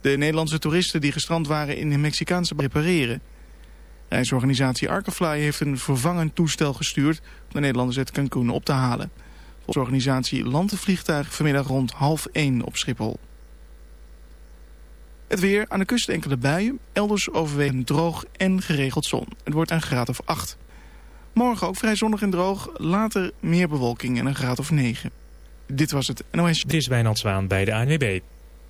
de Nederlandse toeristen die gestrand waren in de Mexicaanse repareren. Reisorganisatie Arkefly heeft een vervangend toestel gestuurd om de Nederlanders uit Cancun op te halen. Volgens de organisatie landt het vliegtuig vanmiddag rond half 1 op Schiphol. Het weer, aan de kust enkele buien, elders overwegend droog en geregeld zon. Het wordt een graad of 8. Morgen ook vrij zonnig en droog, later meer bewolking en een graad of 9. Dit was het NOS. Dit is Wijnand Zwaan bij de ANWB.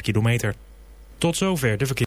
kilometer. Tot zover de verkeer.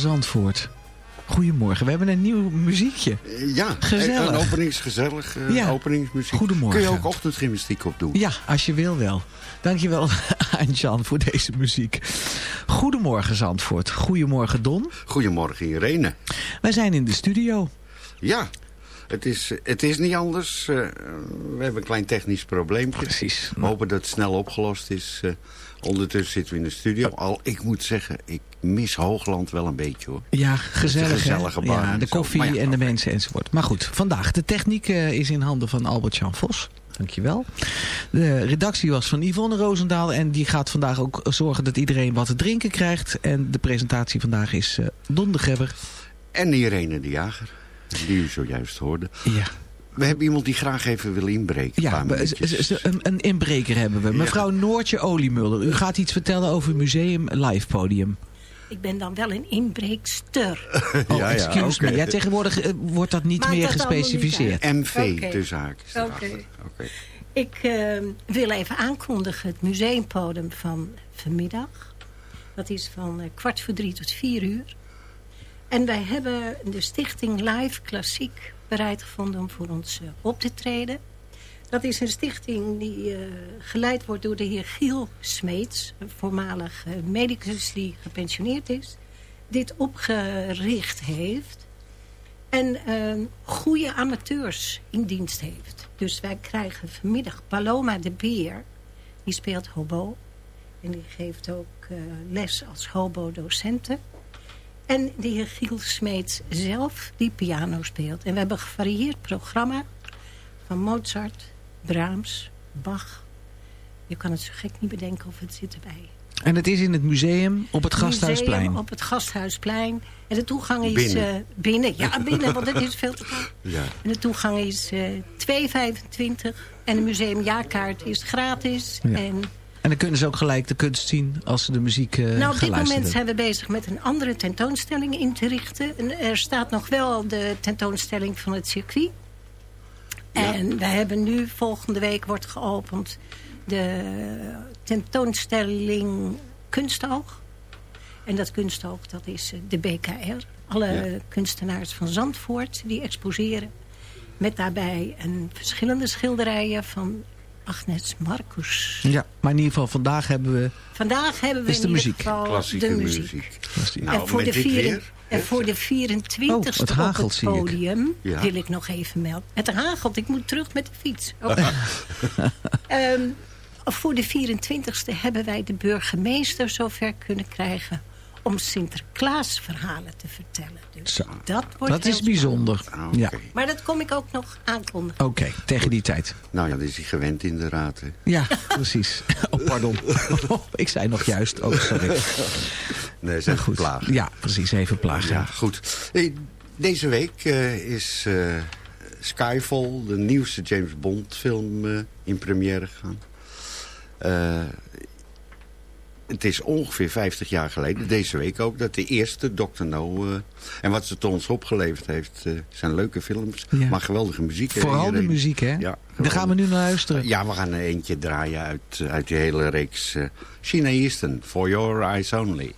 Zandvoort. Goedemorgen, we hebben een nieuw muziekje. Ja, Gezellig. een openingsgezellig eh, Ja. openingsmuziek. Goedemorgen. Kun je ook ochtendgymnastiek op doen? Ja, als je wil wel. Dankjewel aan Jan voor deze muziek. Goedemorgen Zandvoort. Goedemorgen Don. Goedemorgen Irene. Wij zijn in de studio. Ja, het is, het is niet anders. Eh, we hebben een klein technisch probleempje. Precies. We hopen dat het snel opgelost is. Eh, ondertussen zitten we in de studio. Al, ik moet zeggen, ik mis Hoogland wel een beetje hoor. Ja, gezellig gezellige Ja, de koffie ja, en de mensen enzovoort. Maar goed, vandaag de techniek eh, is in handen van Albert-Jan Vos. Dankjewel. De redactie was van Yvonne Roosendaal. En die gaat vandaag ook zorgen dat iedereen wat te drinken krijgt. En de presentatie vandaag is eh Don de Gebber. En Irene de Jager, die u zojuist hoorde. Ja, We hebben iemand die graag even wil inbreken. een ja een, een inbreker hebben we. Mevrouw Noortje Oliemuller. U gaat iets vertellen over Museum Live Podium. Ik ben dan wel een inbreekster. Oh, Ja, ja, excuse me. Ja, tegenwoordig eh, wordt dat niet Maakt meer dat allemaal niet gespecificeerd. MV tussen haakjes. Oké. Ik eh, wil even aankondigen het museumpodium van vanmiddag. Dat is van eh, kwart voor drie tot vier uur. En wij hebben de stichting Live Klassiek bereid gevonden om voor ons eh, op te treden. Dat is een stichting die eh, geleid wordt door de heer Giel Smeets. Een voormalig eh, medicus die gepensioneerd is. Dit opgericht heeft. En eh, goede amateurs in dienst heeft. Dus wij krijgen vanmiddag Paloma de Beer. Die speelt hobo. En die geeft ook les als hobo-docenten. En de heer Giel Smeets zelf die piano speelt. En we hebben een gevarieerd programma van Mozart, Brahms, Bach. Je kan het zo gek niet bedenken of het zit erbij. En het is in het museum op het Gasthuisplein. Museum op het Gasthuisplein. En de toegang is Binnen. eh, binnen. Ja, binnen, want het is veel te koud. Ja. En de toegang is eh 2,25. En de museumjaarkaart is gratis. Ja. En En dan kunnen ze ook gelijk de kunst zien als ze de muziek eh nou, op dit moment hebben. zijn we bezig met een andere tentoonstelling in te richten. En er staat nog wel de tentoonstelling van het circuit. En we hebben nu, volgende week wordt geopend... de tentoonstelling Kunstoog. En dat kunstoog, dat is eh, de BKR. Alle Ja. kunstenaars van Zandvoort die exposeren. Met daarbij een verschillende schilderijen van Agnes Marcus. Ja, maar in ieder geval vandaag hebben we... Vandaag hebben we Is de muziek. Klassieke de muziek. muziek. Nou, en voor de, vier- en voor de 24 Oh, het e hagelt, op zie het ik. podium Ja. wil ik nog even melden. Het hagelt, ik moet terug met de fiets. Oh. Ehm, voor de 24e hebben wij de burgemeester zover kunnen krijgen... om Sinterklaas verhalen te vertellen. Dus Zo. dat wordt Dat is bijzonder. Ah. Ja. Maar dat kom ik ook nog aankondigen. oké, tegen die tijd. Nou ja, dat is hij gewend in de raad. Hè. Ja, precies. Oh, pardon. ik zei nog juist. Oh, sorry. Nee, zijn Goed. plagen. Ja, precies. Even plagen. Ja, goed. Hey, Deze week eh, is eh, Skyfall, de nieuwste James Bond film, eh, in première gegaan. Het is ongeveer 50 jaar geleden, deze week ook, dat de eerste Dr. No... eh, en wat het ons opgeleverd heeft, eh, zijn leuke films, Ja. maar geweldige muziek. Vooral de muziek, hè? Ja, Daar gaan we nu naar luisteren. Ja, we gaan er eentje draaien uit, uit die hele reeks. China Easton, For Your Eyes Only.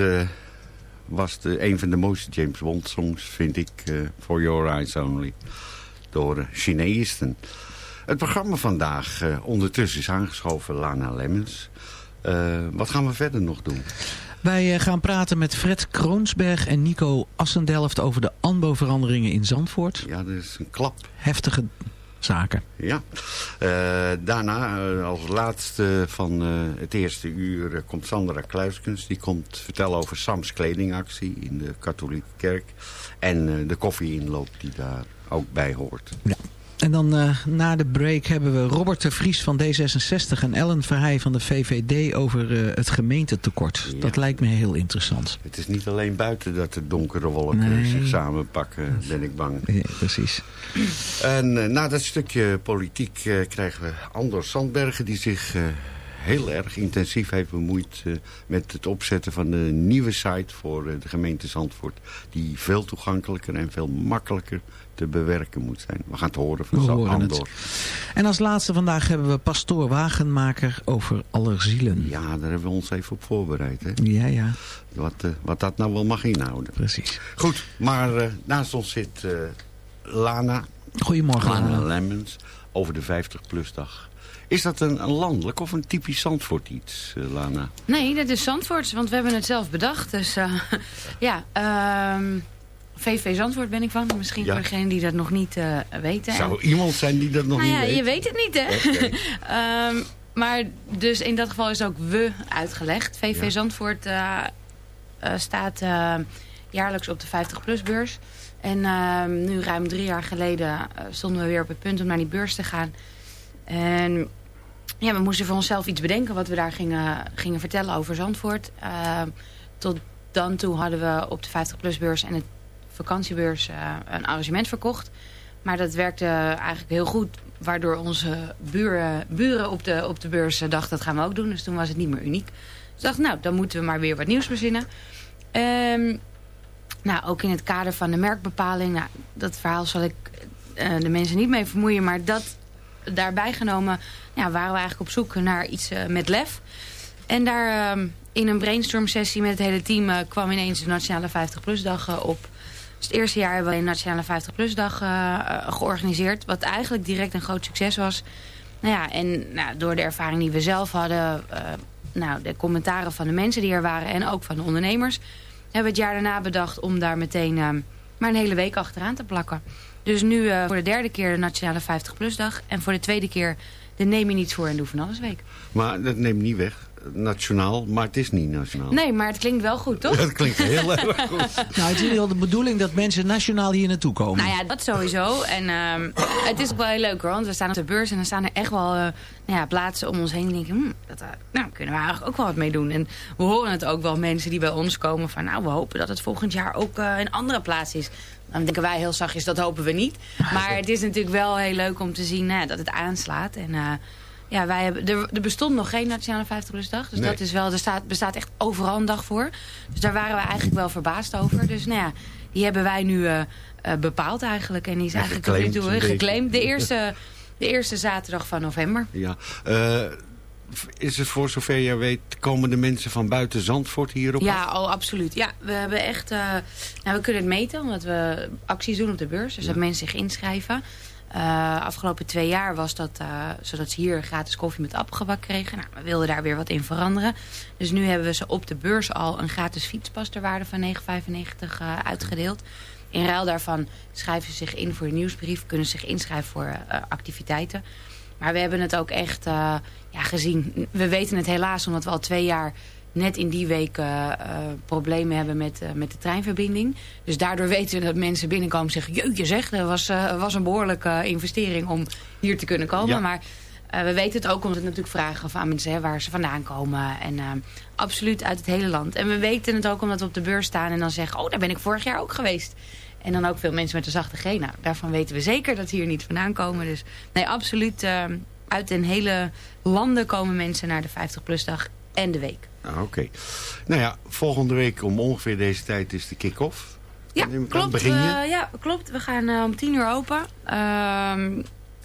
Eh, was de, een van de mooiste James Bond songs, vind ik. eh, For Your Eyes Only. Door uh, Chineesten. Het programma vandaag eh, ondertussen is aangeschoven Lana Lemmens. Eh, wat gaan we verder nog doen? Wij eh, gaan praten met Fred Kroonsberg en Nico Assendelft over de ANBO-veranderingen in Zandvoort. Ja, dat is een klap. Heftige zaken. Ja. Eh, daarna, eh, als laatste van eh, het eerste uur, komt Sandra Kluiskens. Die komt vertellen over Sams kledingactie in de katholieke kerk. En de koffieinloop die daar ook bij hoort. Ja. En dan eh, na de break hebben we Robert de Vries van D66 en Ellen Verheij van de VVD over eh, het gemeentetekort. Ja. Dat lijkt me heel interessant. Het is niet alleen buiten dat de donkere wolken Nee. zich samenpakken, ben ik bang. Ja, precies. En eh, na dat stukje politiek eh, krijgen we Andor Sandbergen... die zich eh, heel erg intensief heeft bemoeid eh, met het opzetten van de nieuwe site voor eh, de gemeente Zandvoort. Die veel toegankelijker en veel makkelijker te bewerken moet zijn. We gaan het horen van het. Andor. En als laatste vandaag hebben we pastoor Wagenmaker over allerzielen. Ja, daar hebben we ons even op voorbereid. Hè? Ja, ja, Wat, eh, wat dat nou wel mag inhouden. precies. Goed, maar naast ons zit Lana, Goedemorgen, Lana Lana. Lemmens over de 50-plus-dag. Is dat een, een landelijk of een typisch Zandvoort iets, eh, Lana? Nee, dat is Zandvoorts, want we hebben het zelf bedacht. Dus eh, ja, ehm, VV Zandvoort ben ik van. Misschien Ja. voor degenen die dat nog niet eh, weten. Zou En- iemand zijn die dat nog nou niet ja, weet? je weet het niet, hè? Oké. Ehm, maar dus in dat geval is ook we uitgelegd. VV Ja. Zandvoort staat jaarlijks op de 50-plus-beurs. En ehm, nu ruim drie jaar geleden stonden we weer op het punt om naar die beurs te gaan. En ja, we moesten voor onszelf iets bedenken wat we daar gingen, gingen vertellen over Zandvoort. Ehm, tot dan toe hadden we op de 50-plus-beurs en het vakantiebeurs eh, een arrangement verkocht. Maar dat werkte eigenlijk heel goed. Waardoor onze buren, buren op de, op de beurs eh, dachten dat gaan we ook doen. Dus toen was het niet meer uniek. Dus dacht nou dan moeten we maar weer wat nieuws verzinnen. Ehm, nou, ook in het kader van de merkbepaling. Nou, dat verhaal zal ik eh, de mensen niet mee vermoeien. Maar dat daarbij genomen ja, waren we eigenlijk op zoek naar iets eh, met lef. En daar ehm, in een brainstorm sessie met het hele team eh, kwam ineens de Nationale 50PLUS-dag eh, op. Dus het eerste jaar hebben we een Nationale 50PLUS-dag eh, eh, georganiseerd. Wat eigenlijk direct een groot succes was. Nou ja, en nou, door de ervaring die we zelf hadden... nou, de commentaren van de mensen die er waren en ook van de ondernemers... hebben we het jaar daarna bedacht om daar meteen eh, maar een hele week achteraan te plakken. Dus nu eh, voor de derde keer de Nationale 50PLUS-dag... en voor de tweede keer de Neem je niets voor en doe van alles week. Maar dat neemt niet weg. Nationaal, maar het is niet nationaal. Nee, maar het klinkt wel goed, toch? Dat klinkt heel erg goed. Nou, het is wel de bedoeling dat mensen nationaal hier naartoe komen. Nou ja, dat sowieso. En ehm, het is ook wel heel leuk hoor. Want we staan op de beurs en dan staan er echt wel eh, nou ja, plaatsen om ons heen. En denken, hm, dat, eh, nou, kunnen we eigenlijk ook wel wat mee doen. En we horen het ook wel mensen die bij ons komen van... nou, we hopen dat het volgend jaar ook eh een andere plaats is. Dan denken wij heel zachtjes, dat hopen we niet. Maar het is natuurlijk wel heel leuk om te zien nou, dat het aanslaat. En eh, ja, wij hebben, er, er bestond nog geen Nationale 50-dag. Dus Nee. dat is wel, er staat, bestaat echt overal een dag voor. Dus daar waren we eigenlijk wel verbaasd over. Dus nou ja, die hebben wij nu eh, eh, bepaald eigenlijk. En die is eigenlijk toe geclaimd. De eerste, de eerste zaterdag van november. Ja. Is het voor zover jij weet, komen de mensen van buiten Zandvoort hierop Ja, af? oh, absoluut. Ja, we hebben echt... eh, nou, we kunnen het meten, omdat we acties doen op de beurs. Dus dat mensen zich inschrijven. Eh, afgelopen twee jaar was dat eh, zodat ze hier gratis koffie met appelgebak kregen. Nou, we wilden daar weer wat in veranderen. Dus nu hebben we ze op de beurs al een gratis fietspas ter waarde van 9,95 eh, uitgedeeld. In ruil daarvan schrijven ze zich in voor de nieuwsbrief. Kunnen ze zich inschrijven voor activiteiten. Maar we hebben het ook echt ja, gezien. We weten het helaas omdat we al twee jaar net in die week eh, eh, problemen hebben met, eh, met de treinverbinding. Dus daardoor weten we dat mensen binnenkomen en zeggen... jeetje zeg, dat was, was een behoorlijke investering om hier te kunnen komen. Ja. Maar we weten het ook omdat we natuurlijk vragen of aan mensen hè, waar ze vandaan komen. En absoluut uit het hele land. En we weten het ook omdat we op de beurs staan en dan zeggen... oh, daar ben ik vorig jaar ook geweest. En dan ook veel mensen met een zachte G. Nou, daarvan weten we zeker dat ze hier niet vandaan komen. Dus nee, absoluut. Eh, uit den hele landen komen mensen naar de 50-plus-dag en de week. Ah, Oké. Nou ja, volgende week om ongeveer deze tijd is de kick-off. Ja, klopt. Begin je? We, ja, klopt. We gaan eh, om tien uur open. Ehm,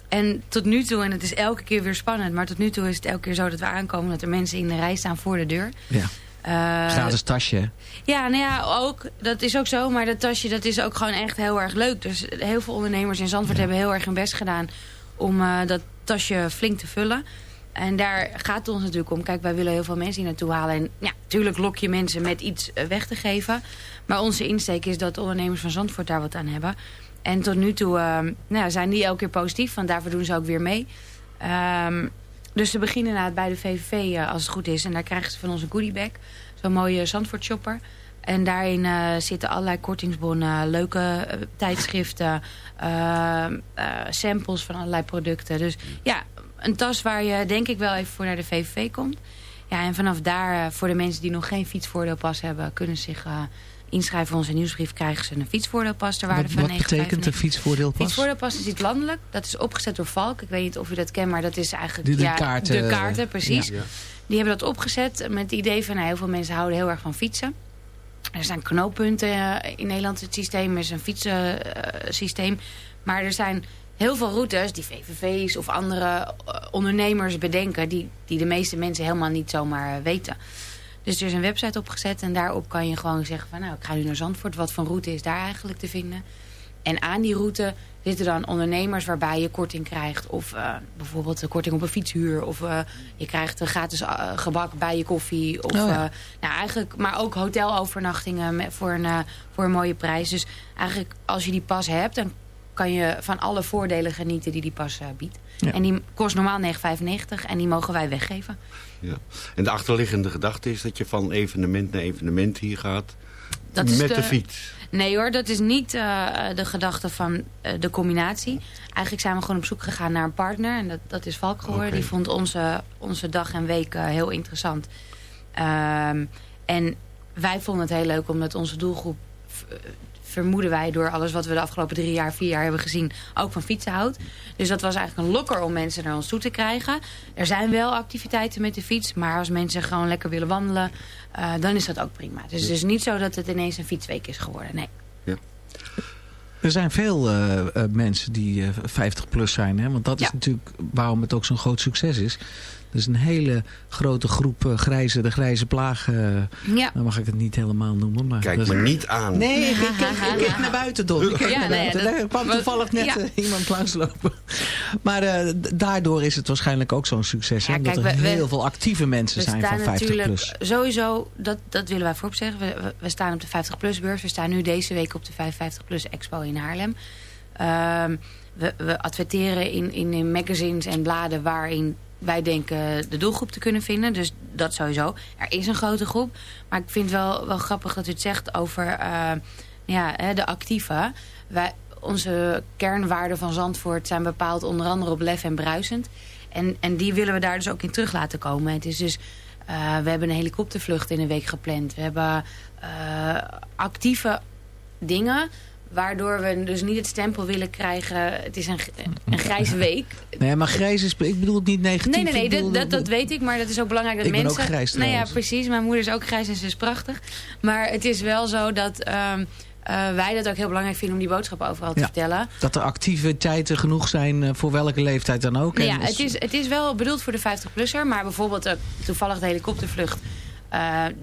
en tot nu toe, en het is elke keer weer spannend... maar tot nu toe is het elke keer zo dat we aankomen... dat er mensen in de rij staan voor de deur. Ja. Eh, Gratis tasje. hè? Ja, nou ja, ook. Dat is ook zo. Maar dat tasje, dat is ook gewoon echt heel erg leuk. Dus heel veel ondernemers in Zandvoort hebben heel erg hun best gedaan... om eh, dat tasje flink te vullen. En daar gaat het ons natuurlijk om. Kijk, wij willen heel veel mensen hier naartoe halen. En ja, natuurlijk lok je mensen met iets eh, weg te geven. Maar onze insteek is dat de ondernemers van Zandvoort daar wat aan hebben. En tot nu toe eh, nou, zijn die elke keer positief. Want daarvoor doen ze ook weer mee. Ehm, dus ze beginnen bij de VVV eh, als het goed is. En daar krijgen ze van ons een goodiebag. Zo'n mooie Zandvoort shopper. En daarin eh, zitten allerlei kortingsbonnen, leuke eh, tijdschriften, eh, samples van allerlei producten. Dus ja, een tas waar je denk ik wel even voor naar de VVV komt. Ja, en vanaf daar, voor de mensen die nog geen fietsvoordeelpas hebben... kunnen zich inschrijven voor onze nieuwsbrief. Krijgen ze een fietsvoordeelpas ter waarde Wat, van wat betekent een 9,95. fietsvoordeelpas? Fietsvoordeelpas is iets landelijk. Dat is opgezet door Valk. Ik weet niet of u dat kent, maar dat is eigenlijk... De- de ja, kaarten, De kaarten, precies. ja. Die hebben dat opgezet met het idee van... Nou, heel veel mensen houden heel erg van fietsen. Er zijn knooppunten eh, in Nederland. Het systeem is een fietsensysteem. maar er zijn heel veel routes die VVV's of andere eh, ondernemers bedenken... Die, die de meeste mensen helemaal niet zomaar eh, weten. Dus er is een website opgezet en daarop kan je gewoon zeggen van... nou, ik ga nu naar Zandvoort. Wat voor route is daar eigenlijk te vinden? En aan die route zitten dan ondernemers waarbij je korting krijgt. Of eh, bijvoorbeeld een korting op een fietshuur. Of eh, je krijgt een gratis eh, gebak bij je koffie. Of, Oh ja. eh, nou, eigenlijk, maar ook hotelovernachtingen met, voor, een, voor een mooie prijs. Dus eigenlijk als je die pas hebt... dan kan je van alle voordelen genieten die die pas eh, biedt. Ja. En die kost normaal 9,95 en die mogen wij weggeven. Ja. En de achterliggende gedachte is dat je van evenement naar evenement hier gaat. Dat met de- de, fiets. Nee hoor, dat is niet eh, de gedachte van eh, de combinatie. Eigenlijk zijn we gewoon op zoek gegaan naar een partner. En dat, dat is Valk geworden. Die vond onze, onze dag en week eh, heel interessant. Ehm, en wij vonden het heel leuk omdat onze doelgroep... vermoeden wij door alles wat we de afgelopen drie jaar, vier jaar hebben gezien... ook van fietsen houdt. Dus dat was eigenlijk een lokker om mensen naar ons toe te krijgen. Er zijn wel activiteiten met de fiets. Maar als mensen gewoon lekker willen wandelen... eh, dan is dat ook prima. Dus het is niet zo dat het ineens een fietsweek is geworden. Nee. Er zijn veel eh, eh, mensen die eh, 50 plus zijn. Hè? Want dat is natuurlijk waarom het ook zo'n groot succes is. Er is een hele grote groep eh, grijze, de grijze plaag. eh, Ja. Dan mag ik het niet helemaal noemen. Maar Kijk me niet aan. Nee, ik keek naar buiten, Don. Ik keek Ja, naar nee, buiten. dat- Daar kwam toevallig net ja. eh, iemand langslopen. Maar eh, daardoor is het waarschijnlijk ook zo'n succes. hè? Ja, omdat kijk, er we- we- heel veel actieve mensen zijn van 50 natuurlijk plus. sowieso, dat, dat willen wij voorop zeggen. We, we, we staan op de 50 plus beurs. We staan nu deze week op de 55 plus expo in Haarlem. Ehm, we, we adverteren in, in, in magazines en bladen waarin wij denken de doelgroep te kunnen vinden. Dus dat sowieso. Er is een grote groep. Maar ik vind wel, wel grappig dat u het zegt over eh, ja, de actieve. Wij, onze kernwaarden van Zandvoort zijn bepaald onder andere op lef en bruisend. En, en die willen we daar dus ook in terug laten komen. Het is dus, eh, we hebben een helikoptervlucht in een week gepland. We hebben eh, actieve dingen... Waardoor we dus niet het stempel willen krijgen... het is een, een grijze week. Nee, maar grijs is... Ik bedoel het niet negatief. Nee, nee, nee, bedoel- dat, dat, weet ik. Maar dat is ook belangrijk dat Ik ben mensen... ook grijs Nou ja, trouwens. precies. Mijn moeder is ook grijs en ze is prachtig. Maar het is wel zo dat ehm, eh, wij dat ook heel belangrijk vinden... om die boodschap overal te Ja. vertellen. Dat er activiteiten genoeg zijn eh, voor welke leeftijd dan ook. Nou ja, dus- het is, het is wel bedoeld voor de 50-plusser. Maar bijvoorbeeld eh, toevallig de helikoptervlucht...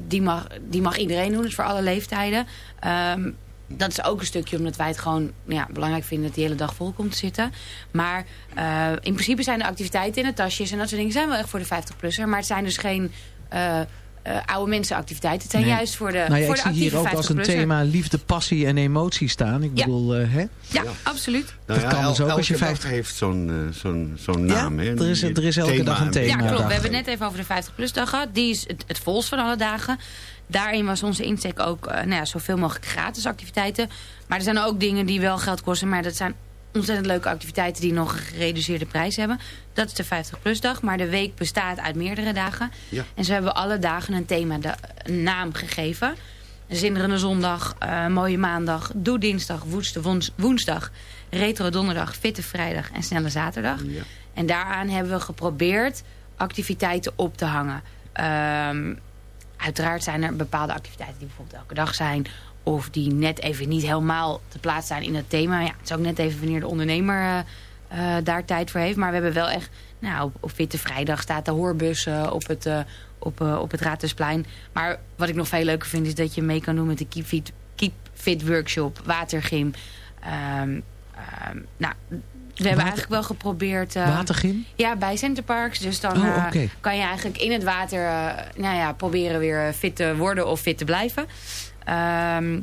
die, mag, die mag iedereen doen. Dus voor alle leeftijden. Ehm, dat is ook een stukje omdat wij het gewoon ja, belangrijk vinden... dat die hele dag vol komt te zitten. Maar eh, in principe zijn de activiteiten in de tasjes... en dat soort dingen zijn wel echt voor de 50-plusser. Maar het zijn dus geen... eh, eh, oude mensenactiviteiten. Het zijn Nee. juist voor de, nou ja, voor ik de zie hier ook als een 50-plusser. thema liefde, passie en emotie staan. Ik Ja. bedoel, eh, hè? Ja, absoluut. Nou Dat kan dus ook als je dag 50 heeft zo'n zo'n zo'n Ja, naam. hè? er is- er is elke dag een thema. Ja, klopt. dag. We hebben het net even over de 50-plus-dag gehad. Die is het, het volst van alle dagen. Daarin was onze insteek ook eh, nou ja, zoveel mogelijk gratis activiteiten. Maar er zijn ook dingen die wel geld kosten. Maar dat zijn ontzettend leuke activiteiten die nog een gereduceerde prijs hebben. Dat is de 50-plus-dag. Maar de week bestaat uit meerdere dagen. Ja. En ze hebben alle dagen een thema, de, een naam gegeven. Zinderende zondag, eh, mooie maandag, doe dinsdag, woeste woens- woensdag, retro donderdag, fitte vrijdag en snelle zaterdag. En daaraan hebben we geprobeerd activiteiten op te hangen. Ehm, uiteraard zijn er bepaalde activiteiten die bijvoorbeeld elke dag zijn. Of die net even niet helemaal te plaatsen zijn in het thema. Ja, het is ook net even wanneer de ondernemer eh, eh, daar tijd voor heeft. Maar we hebben wel echt... Nou, op, Witte Vrijdag staat de hoorbus op, het, eh, op, op het Raadhuisplein. Maar wat ik nog veel leuker vind... is dat je mee kan doen met de Keep Fit, Keep Fit Workshop, watergym. Ehm, nou, we hebben eigenlijk wel geprobeerd... eh, Watergym? Ja, bij Centerparks. Dus dan Oh, eh, kan je eigenlijk in het water eh, nou ja, proberen weer fit te worden of fit te blijven. Ehm,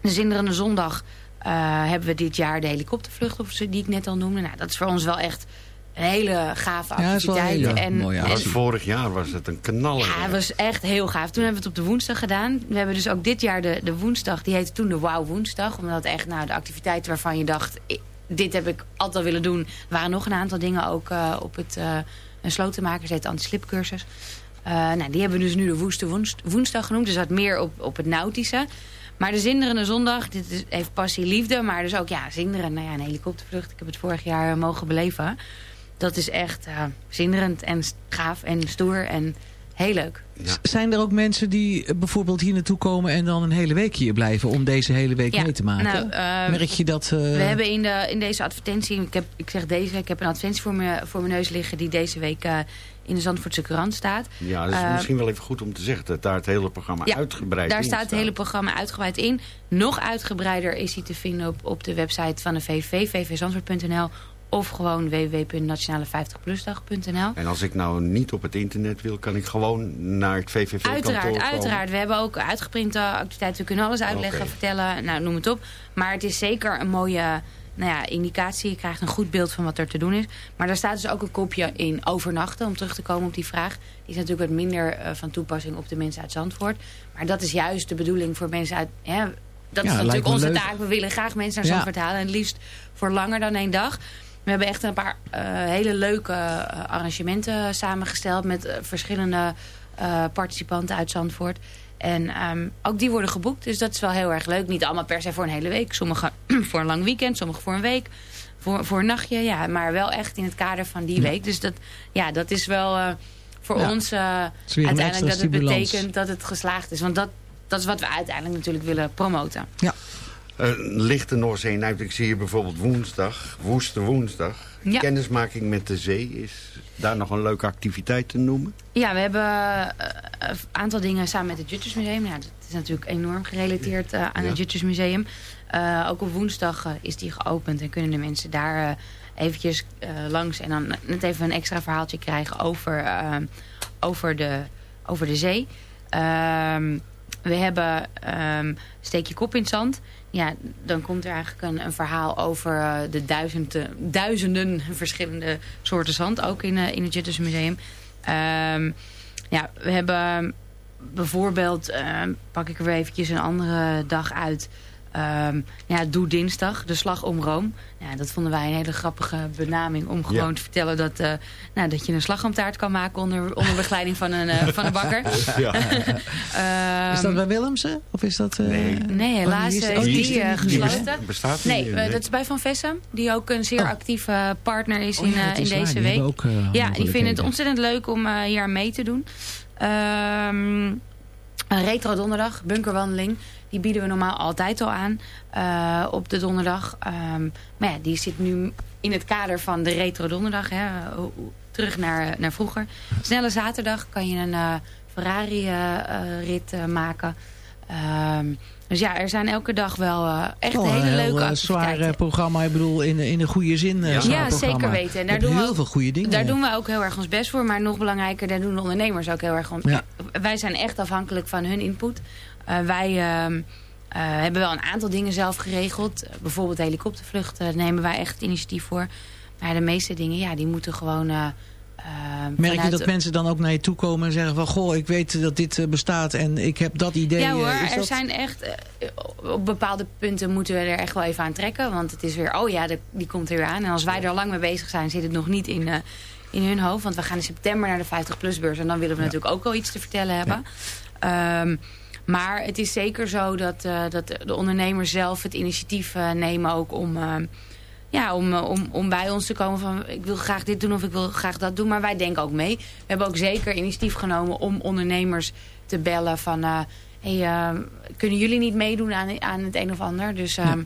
de Zinderende Zondag eh, hebben we dit jaar de helikoptervlucht of die ik net al noemde. Nou, dat is voor ons wel echt een hele gave Ja, activiteit. hele en, mooie en- actie. Vorig jaar was het een knaller. ja, het was echt heel gaaf. Toen hebben we het op de woensdag gedaan. We hebben dus ook dit jaar de, de woensdag, die heette toen de Wow Woensdag. Omdat echt nou, de activiteiten waarvan je dacht, dit heb ik altijd al willen doen. Er waren nog een aantal dingen ook eh, op het uh, een slotenmakers, heet de anti-slipcursus. Eh, nou, die hebben we dus nu de Woeste Woens- Woensdag genoemd. Dus dat meer op, op het nautische. Maar de Zinderende Zondag, dit heeft passie liefde. Maar dus ook, ja, zinderen. Nou ja, een helikoptervlucht. Ik heb het vorig jaar mogen beleven. Dat is echt zinderend en gaaf en stoer en heel leuk. Zijn er ook mensen die eh, bijvoorbeeld hier naartoe komen en dan een hele week hier blijven om deze hele week Ja, mee te maken? nou, eh, Merk je dat? eh, We hebben in, de, in deze advertentie, ik, heb, ik zeg deze, ik heb een advertentie voor, me, voor mijn neus liggen die deze week eh, in de Zandvoortse Courant staat. Ja, dat is Eh, misschien wel even goed om te zeggen dat daar het hele programma Ja, uitgebreid Daar in staat het hele programma uitgebreid in. Nog uitgebreider is hij te vinden op, op de website van de VV, vvzandvoort.nl of gewoon www.nationale50plusdag.nl. En als ik nou niet op het internet wil, kan ik gewoon naar het VVV-kantoor Uiteraard, komen? uiteraard. We hebben ook uitgeprinte activiteiten. We kunnen alles uitleggen, vertellen, nou, noem het op. Maar het is zeker een mooie nou ja, indicatie. Je krijgt een goed beeld van wat er te doen is. Maar daar staat dus ook een kopje in overnachten, om terug te komen op die vraag. Die is natuurlijk wat minder eh, van toepassing op de mensen uit Zandvoort. Maar dat is juist de bedoeling voor mensen uit... Hè, dat Ja, is natuurlijk onze leuk. taak. We willen graag mensen naar Ja. Zandvoort halen. En het liefst voor langer dan één dag. We hebben echt een paar eh, hele leuke eh, arrangementen samengesteld... met eh, verschillende participanten uit Zandvoort. En ehm, ook die worden geboekt, dus dat is wel heel erg leuk. Niet allemaal per se voor een hele week. Sommige voor een lang weekend, sommige voor een week. Voor, voor een nachtje, ja. Maar wel echt in het kader van die week. Dus dat, ja, dat is wel voor Ja. ons uiteindelijk dat het betekent dat het geslaagd is. Want dat, dat is wat we uiteindelijk natuurlijk willen promoten. Ja. De Noordzee uit? Ik zie hier bijvoorbeeld woensdag, woeste woensdag. Ja. Kennismaking met de zee. Is daar nog een leuke activiteit te noemen? Ja, we hebben eh, een aantal dingen samen met het Juttersmuseum. Ja, dat is natuurlijk enorm gerelateerd eh, aan Ja. het Juttersmuseum. Eh ook op woensdag is die geopend en kunnen de mensen daar eventjes langs... en dan net even een extra verhaaltje krijgen over, over, de, over de zee. Ehm, we hebben ehm, Steek je kop in het zand. Ja, dan komt er eigenlijk een, een verhaal over eh, de duizenden, duizenden verschillende soorten zand. Ook in, eh, het Juttersmuseum. Ehm ja, we hebben bijvoorbeeld, ehm, pak ik er eventjes een andere dag uit... Ehm, ja, Doe Dinsdag, de slag om Rome. Ja, dat vonden wij een hele grappige benaming om gewoon Ja. te vertellen dat, eh, nou, dat je een slagroomtaart kan maken onder, onder begeleiding van een, eh, van een bakker. Ja. Ehm, is dat bij Willemsen? Of is dat... eh, Nee, helaas oh, die eh, oh, is die gesloten. Bestaat Nee, dat is bij Van Vessem. Die ook een zeer Oh. actieve partner is Oh in, ja, in waar. deze week. ook, ja, die vinden het ontzettend leuk om hier aan mee te doen. Ehm, een retro donderdag, bunkerwandeling. Die bieden we normaal altijd al aan eh, op de donderdag. Ehm, maar ja, die zit nu in het kader van de retro donderdag. Hè, terug naar, naar vroeger. Snelle zaterdag kan je een eh, Ferrari-rit maken. Ehm, dus ja, er zijn elke dag wel eh, echt Wel hele leuke eh, activiteiten. zwaar programma. Ik bedoel, in, in de goede zin. eh, Ja. Ja, zeker weten. En daar doen we heel ook- veel goede dingen. Daar doen we ook heel erg ons best voor. Maar nog belangrijker, daar doen de ondernemers ook heel erg om. Ja. Wij zijn echt afhankelijk van hun input. Wij ehm, eh, hebben wel een aantal dingen zelf geregeld. Bijvoorbeeld helikoptervluchten nemen wij echt initiatief voor. Maar de meeste dingen, ja, die moeten gewoon... eh, eh, Merk je dat mensen dan ook naar je toe komen en zeggen van... Goh, ik weet dat dit eh, bestaat en ik heb dat idee. Ja hoor, eh, is er zijn echt... eh, op bepaalde punten moeten we er echt wel even aan trekken. Want het is weer, oh ja, die komt er weer aan. En als wij er lang mee bezig zijn, zit het nog niet in, in hun hoofd. Want we gaan in september naar de 50-plus-beurs. En dan willen we natuurlijk ook wel iets te vertellen hebben. Ehm, maar het is zeker zo dat, dat de ondernemers zelf het initiatief nemen ook om... ja, om, eh, om, om bij ons te komen van ik wil graag dit doen of ik wil graag dat doen. Maar wij denken ook mee. We hebben ook zeker initiatief genomen om ondernemers te bellen van... eh, hey, eh, kunnen jullie niet meedoen aan, aan het een of ander? Dus ehm,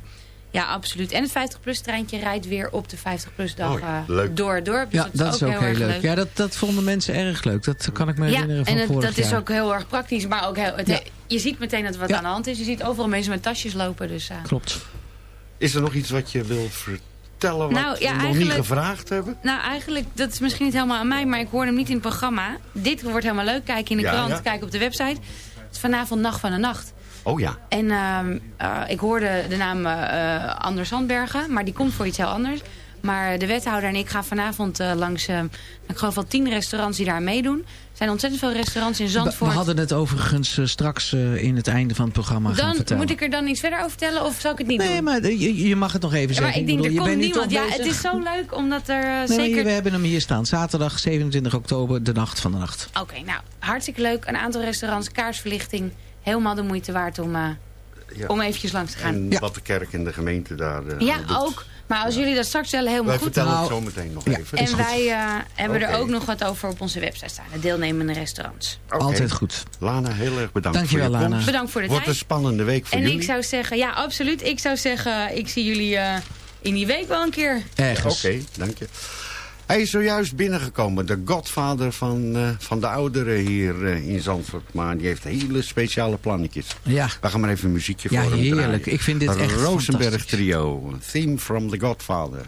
Ja, absoluut. En het 50PLUS treintje rijdt weer op de 50PLUS dag Oh eh, door het dorp. Dus Ja, dat is ook heel erg leuk. Ja, dat, dat vonden mensen erg leuk. Dat kan ik me Ja, herinneren van en het, vorig dat is ook heel erg praktisch. Maar ook heel, het- Ja. je ziet meteen dat er wat Ja. aan de hand is. Je ziet overal mensen met tasjes lopen. Dus, eh, Klopt. Is er nog iets wat je wil vertellen wat Nou, ja, we nog niet gevraagd hebben? Nou, eigenlijk, dat is misschien niet helemaal aan mij, maar ik hoorde hem niet in het programma. Dit wordt helemaal leuk. Kijk in de Ja, krant, ja. kijk op de website. Het is vanavond Nacht van de Nacht. Oh ja. En ehm, eh, ik hoorde de naam eh, Anders Sandbergen, maar die komt voor iets heel anders. Maar de wethouder en ik gaan vanavond eh, langs, eh, ik geloof wel tien restaurants die daar meedoen. Er zijn ontzettend veel restaurants in Zandvoort. we hadden het overigens eh, straks eh, in het einde van het programma gaan Dan vertellen. moet ik er dan iets verder over vertellen of zal ik het niet Nee, doen? maar eh, je, je mag het nog even Ja, maar zeggen. ik denk, bedoel, er je komt niemand. Ja, het is zo leuk, omdat er eh, Nee, zeker... maar we hebben hem hier staan. Zaterdag 27 oktober, de nacht van de nacht. Oké, nou, hartstikke leuk. Een aantal restaurants, kaarsverlichting. Helemaal de moeite waard om, eh, Ja. om eventjes langs te gaan. En wat de kerk en de gemeente daar eh, ja, ook. Maar als jullie dat straks stellen, helemaal Wij goed. vertellen het Nou, zo meteen nog ja, even. En wij eh, hebben er ook nog wat over op onze website staan. De deelnemende restaurants. Oké. Altijd goed. Lana, heel erg bedankt Dankjewel, voor je Lana. komst. Bedankt voor de Wordt een tijd. spannende week voor En jullie. ik zou zeggen, ja, absoluut. Ik zou zeggen, ik zie jullie eh, in die week wel een keer. Ergens. Oké, dank je. Hij is zojuist binnengekomen, de godvader van, eh, van de ouderen hier eh, in Zandvoort. Maar die heeft hele speciale plannetjes. Ja. We gaan maar even een muziekje Ja, voor hem heerlijk. draaien. Ik vind dit echt Rosenberg. Trio, Theme from the Godfather.